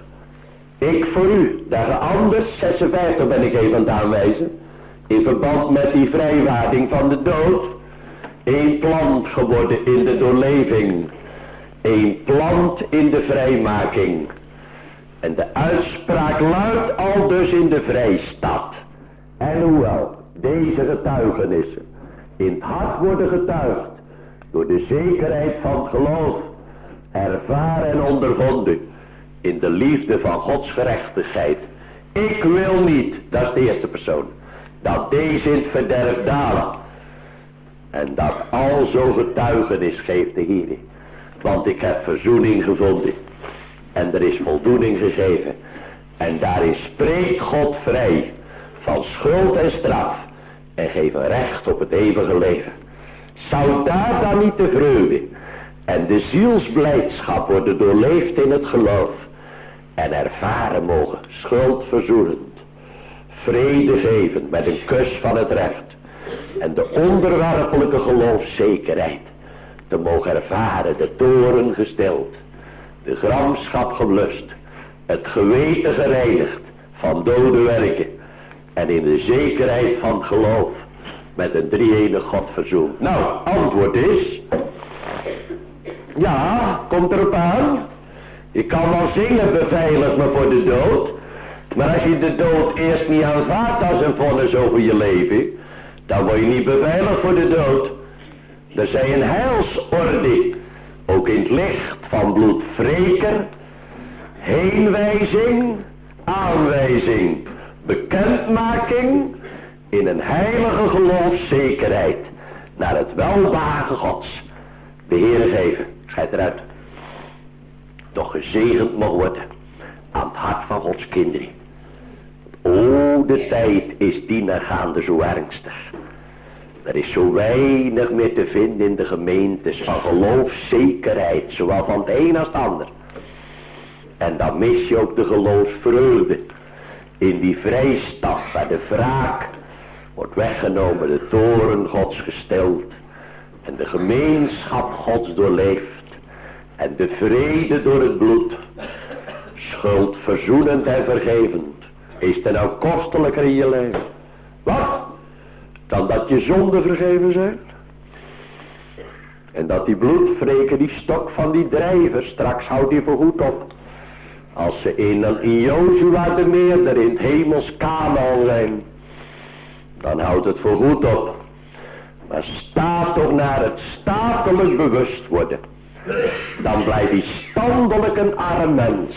Ik voor u. Daar anders, 56 ben ik even aan het aanwijzen. In verband met die vrijwaarding van de dood. Een plant geworden in de doorleving. Een plant in de vrijmaking. En de uitspraak luidt al dus in de vrijstad. En hoewel deze getuigenissen in het hart worden getuigd door de zekerheid van geloof, ervaren en ondervonden in de liefde van Gods gerechtigheid. Ik wil niet, dat is de eerste persoon, dat deze in het verderf dalen. En dat al zo getuigenis geeft de Heer. Want ik heb verzoening gevonden. En er is voldoening gegeven. En daarin spreekt God vrij van schuld en straf. En geeft recht op het eeuwige leven. Zou daar dan niet de vreugde en de zielsblijdschap worden doorleefd in het geloof. En ervaren mogen, schuldverzoenend, vrede geven met een kus van het recht. En de onderwerpelijke geloofzekerheid te mogen ervaren, de toren gesteld, de gramschap geblust, het geweten gereinigd van dode werken en in de zekerheid van geloof met een drie-ene God verzoend. Nou, antwoord is, ja, komt erop aan. Je kan wel zingen beveilig me voor de dood. Maar als je de dood eerst niet aanvaardt als een vonnis over je leven, dan word je niet beveiligd voor de dood. Er zijn een heilsorde, ook in het licht van bloedvreker, heenwijzing, aanwijzing, bekendmaking, in een heilige geloofszekerheid, naar het welwagen gods. De Heere geven, schijt eruit, toch gezegend mag worden aan het hart van gods kinderen. O, de tijd is dienergaande zo ernstig. Er is zo weinig meer te vinden in de gemeentes van geloofszekerheid, zowel van het een als het ander. En dan mis je ook de geloofsvreugde in die vrijstad waar de wraak wordt weggenomen, de toren gods gesteld en de gemeenschap gods doorleefd en de vrede door het bloed, schuld verzoenend en vergevend, is er nou kostelijker in je leven? Wat? Dan dat je zonden vergeven zijn? En dat die bloedvreken, die stok van die drijver, straks houdt die voorgoed op. Als ze in, in Jozua de meerder in het hemels zijn. Dan houdt het voorgoed op. Maar sta toch naar het statelijk bewust worden. Dan blijft hij standelijk een arm mens.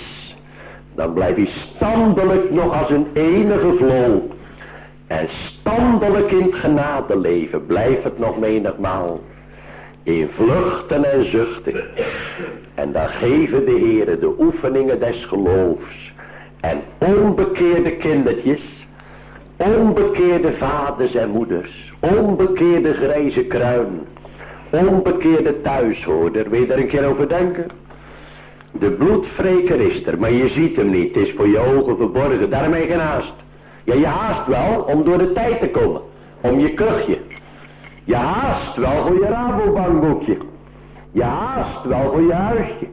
Dan blijft hij standelijk nog als een enige vloel. En standelijk in het genadeleven blijft het nog menigmaal in vluchten en zuchten. En dan geven de heren de oefeningen des geloofs. En onbekeerde kindertjes, onbekeerde vaders en moeders, onbekeerde grijze kruin, onbekeerde thuishoorder, wil je er een keer over denken? De bloedvreker is er, maar je ziet hem niet, het is voor je ogen verborgen, daarmee geen haast. Ja, je haast wel om door de tijd te komen, om je kuchje. Je haast wel voor je Rabobankboekje. Je haast wel voor je huisje.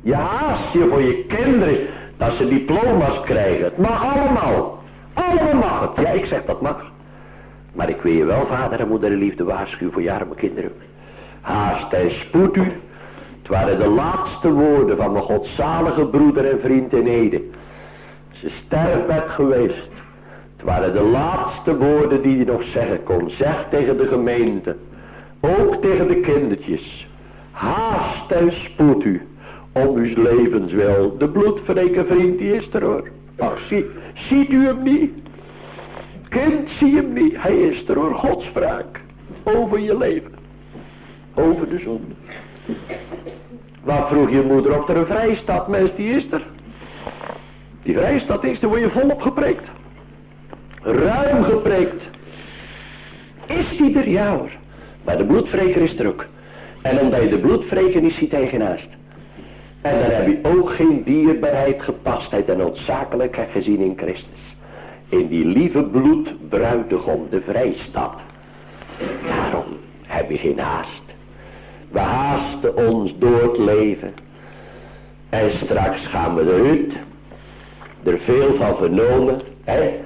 Je haast je voor je kinderen. Dat ze diploma's krijgen. Het mag allemaal. Allemaal mag het. Ja, ik zeg dat mag. Maar ik wil je wel, vader en moeder liefde waarschuwen voor je arme kinderen. Haast en spoed u. Het waren de laatste woorden van mijn godzalige broeder en vriend in Ede. Ze sterfbed geweest. Het waren de laatste woorden die hij nog zeggen kon. Zeg tegen de gemeente. Ook tegen de kindertjes. Haast en spoed u. Om uw levenswil. De bloedvreke vriend die is er hoor. Ach, zie, ziet u hem niet? Kind, zie hem niet. Hij is er hoor. Godspraak. Over je leven. Over de zonde. Wat vroeg je moeder of er een vrijstad, mens, die is er. Die vrijstad is er, word je volop gepreekt ruim gepreekt. Is die er? Ja hoor. Maar de bloedvreker is er ook. En omdat je de bloedvreker is, ziet haast. En dan heb je ook geen dierbaarheid, gepastheid en noodzakelijkheid gezien in Christus. In die lieve bloedbruidegom, de vrijstad. Daarom heb je geen haast. We haasten ons door het leven. En straks gaan we hut. Er veel van vernomen. Hè?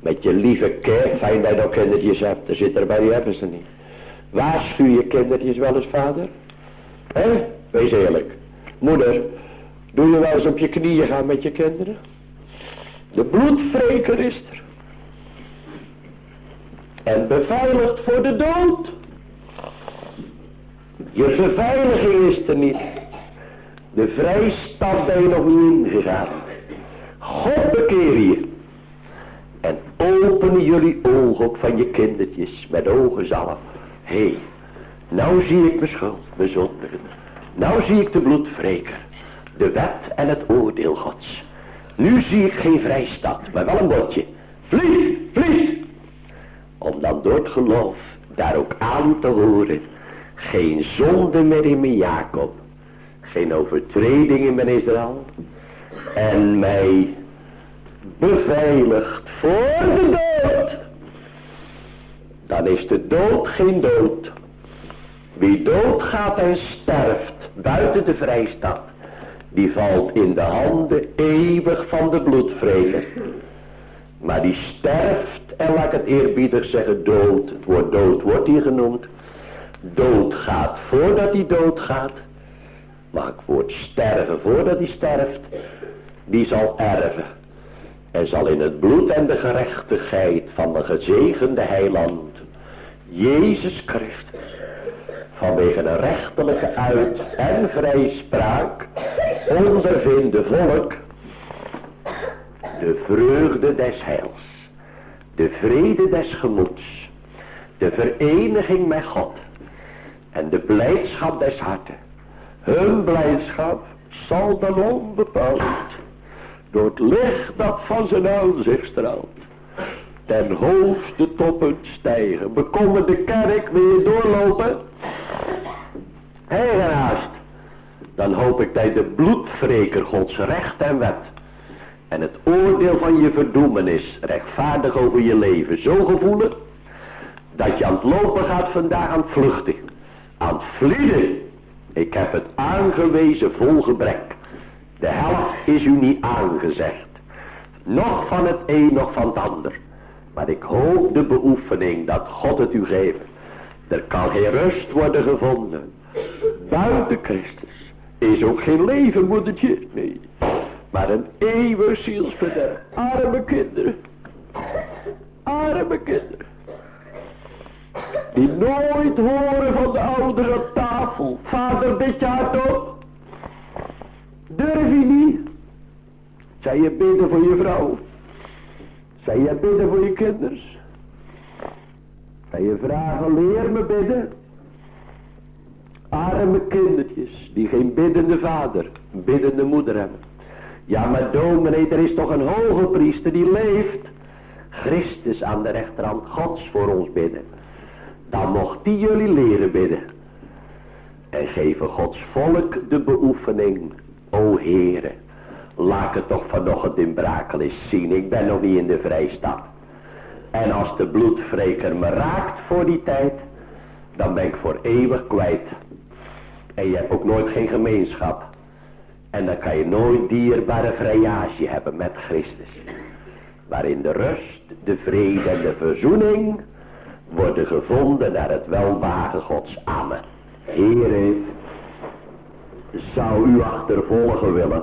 Met je lieve kerk, fijn dat je nog kindertjes hebt. Er zit er bij, die hebben ze niet. Waarschuw je kindertjes wel eens, vader? Hé, wees eerlijk. Moeder, doe je wel eens op je knieën gaan met je kinderen? De bloedvreker is er. En beveiligd voor de dood. Je beveiliging is er niet. De vrijstad ben je nog niet ingegaan. God bekeer je. En openen jullie ogen op van je kindertjes met ogen zalf. Hé, hey, nou zie ik mijn schuld, mijn zondigen. Nou zie ik de bloedvreker. De wet en het oordeel gods. Nu zie ik geen vrijstad, maar wel een bordje. Vlieg, vlieg. Om dan door het geloof daar ook aan te horen. Geen zonde meer in mijn Jacob. Geen overtreding in mijn Israël. En mij beveiligd voor de dood. Dan is de dood geen dood. Wie doodgaat en sterft buiten de vrijstad, die valt in de handen eeuwig van de bloedvrede. Maar die sterft, en laat ik het eerbiedig zeggen, dood. Het woord dood wordt hier genoemd. Dood gaat voordat hij doodgaat. Maar het woord sterven voordat hij sterft. Die zal erven en zal in het bloed en de gerechtigheid van de gezegende heiland, Jezus Christus, vanwege een rechterlijke uit- en vrijspraak, ondervinden volk de vreugde des heils, de vrede des gemoeds, de vereniging met God en de blijdschap des harten. Hun blijdschap zal dan onbepaald door het licht dat van zijn aanzicht straalt. Ten hoogste toppen stijgen. Bekomen de kerk weer doorlopen. Hé Dan hoop ik dat de bloedvreker Gods recht en wet. En het oordeel van je verdoemenis rechtvaardig over je leven zo gevoelen. Dat je aan het lopen gaat vandaag aan het vluchten. Aan vlieden. Ik heb het aangewezen vol gebrek. De helft is u niet aangezegd. Nog van het een, nog van het ander. Maar ik hoop de beoefening dat God het u geeft. Er kan geen rust worden gevonden. Buiten Christus is ook geen leven, moedertje. Nee. Maar een eeuwig zielsverderf. Arme kinderen. Arme kinderen. Die nooit horen van de ouders op tafel. Vader, bid je hardop. Durf je niet. Zij je bidden voor je vrouw. Zij je bidden voor je kinders. Zij je vragen, leer me bidden. Arme kindertjes, die geen biddende vader, biddende moeder hebben. Ja, maar dominee, er is toch een hoge priester die leeft. Christus aan de rechterhand Gods voor ons bidden. Dan mocht die jullie leren bidden. En geven Gods volk de beoefening. O Heere, laat het toch vanochtend in Brakel zien. Ik ben nog niet in de vrijstad. En als de bloedvreker me raakt voor die tijd, dan ben ik voor eeuwig kwijt. En je hebt ook nooit geen gemeenschap. En dan kan je nooit dierbare vrijage hebben met Christus. Waarin de rust, de vrede en de verzoening worden gevonden naar het welwagen Gods. Amen. Heere, zou u achtervolgen willen.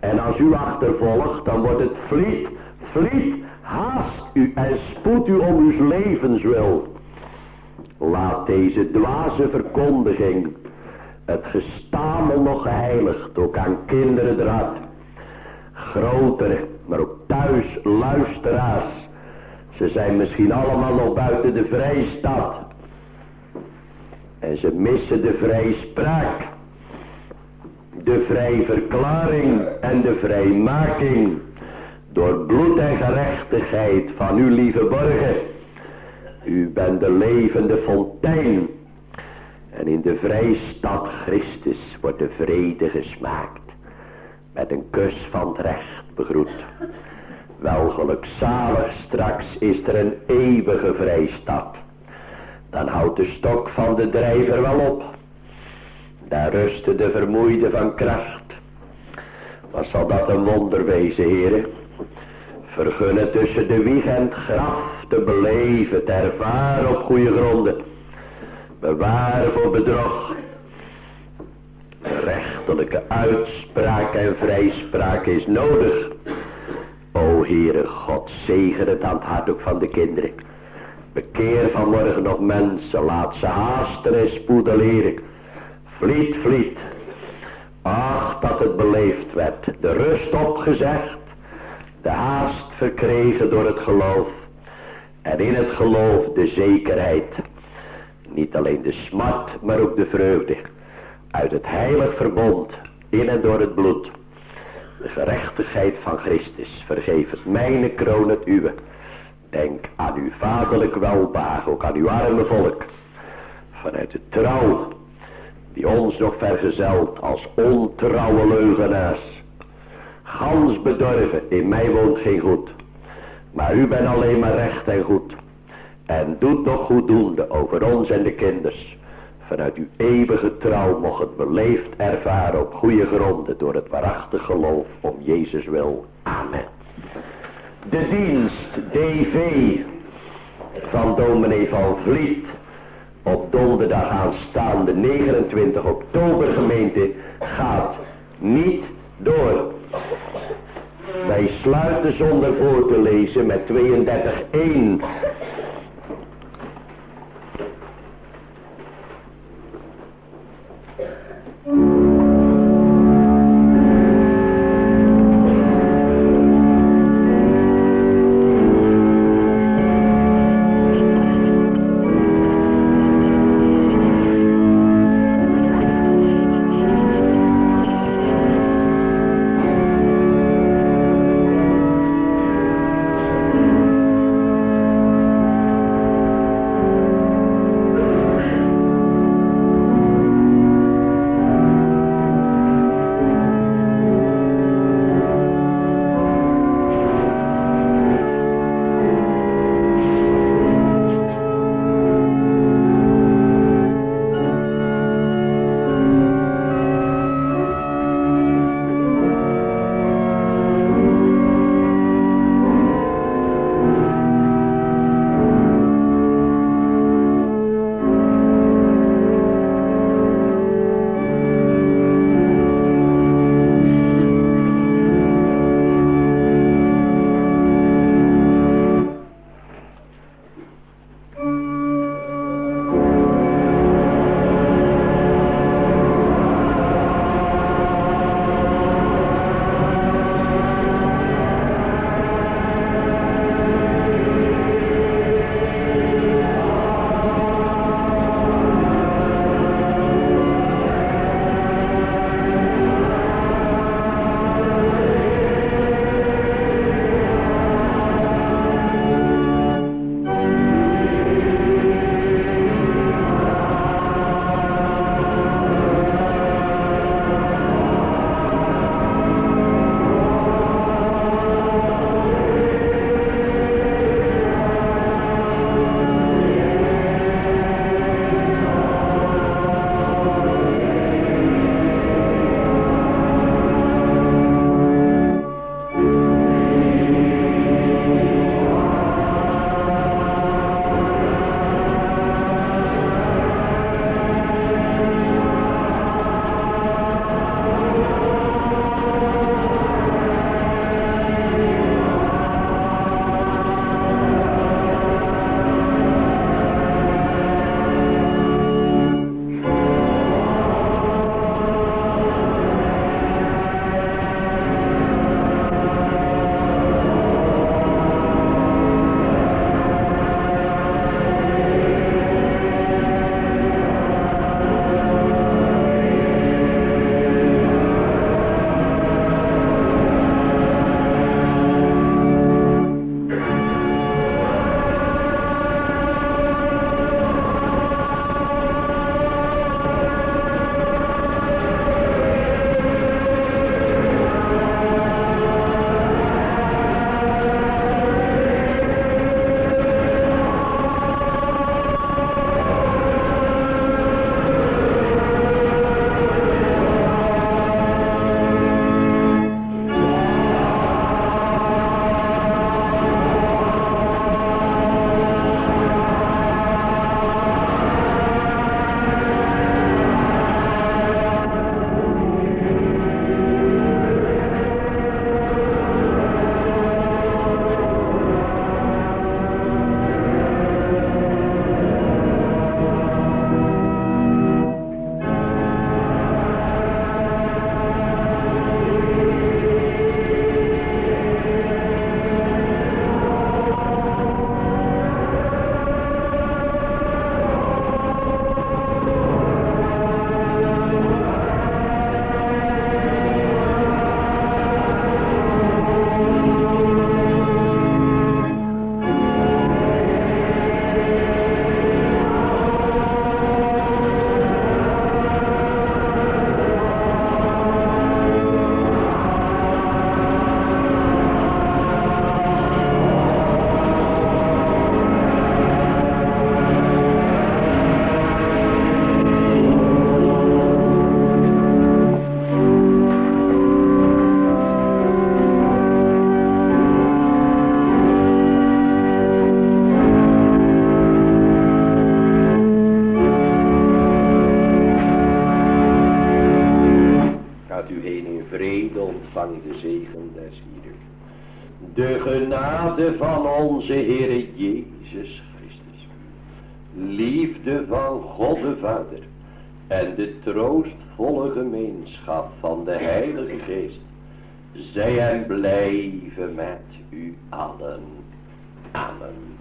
En als u achtervolgt, dan wordt het vliet, vliet, haast u en spoed u om uw levenswil. Laat deze dwaze verkondiging het gestamel nog geheiligd, ook aan kinderen draad. Grotere, maar ook thuis luisteraars. Ze zijn misschien allemaal nog buiten de vrijstad. En ze missen de vrijspraak. De vrijverklaring en de vrijmaking. Door bloed en gerechtigheid van uw lieve borgen. U bent de levende fontein en in de vrijstad Christus wordt de vrede gesmaakt. Met een kus van het recht begroet. Wel gelukzalig straks is er een eeuwige vrijstad. Dan houdt de stok van de drijver wel op. Daar rustte de vermoeide van kracht. Wat zal dat een wonder wezen, heren? Vergunnen tussen de wieg en het graf te beleven, te ervaren op goede gronden Bewaar voor bedrog. Rechtelijke uitspraak en vrijspraak is nodig. Heere God, zegen het aan het hart ook van de kinderen. Bekeer vanmorgen nog mensen, laat ze haasten en spoeden leren. Vliet, vliet. Ach, dat het beleefd werd. De rust opgezegd. De haast verkregen door het geloof. En in het geloof de zekerheid niet alleen de smart, maar ook de vreugde. Uit het heilig verbond, in en door het bloed. De gerechtigheid van Christus, vergeef het mijne kroon het uwe. Denk aan uw vaderlijk welbagen, ook aan uw arme volk. Vanuit de trouw, die ons nog vergezelt als ontrouwe leugenaars. Gans bedorven, in mij woont geen goed. Maar u bent alleen maar recht en goed. En doet nog goeddoende over ons en de kinders. Vanuit uw eeuwige trouw het beleefd ervaren op goede gronden door het waarachtig geloof om Jezus wil. Amen. De dienst DV van dominee van Vliet op donderdag aanstaande 29 oktober gemeente gaat niet door. Wij sluiten zonder voor te lezen met 32.1 Zij en blijven met u allen. Amen.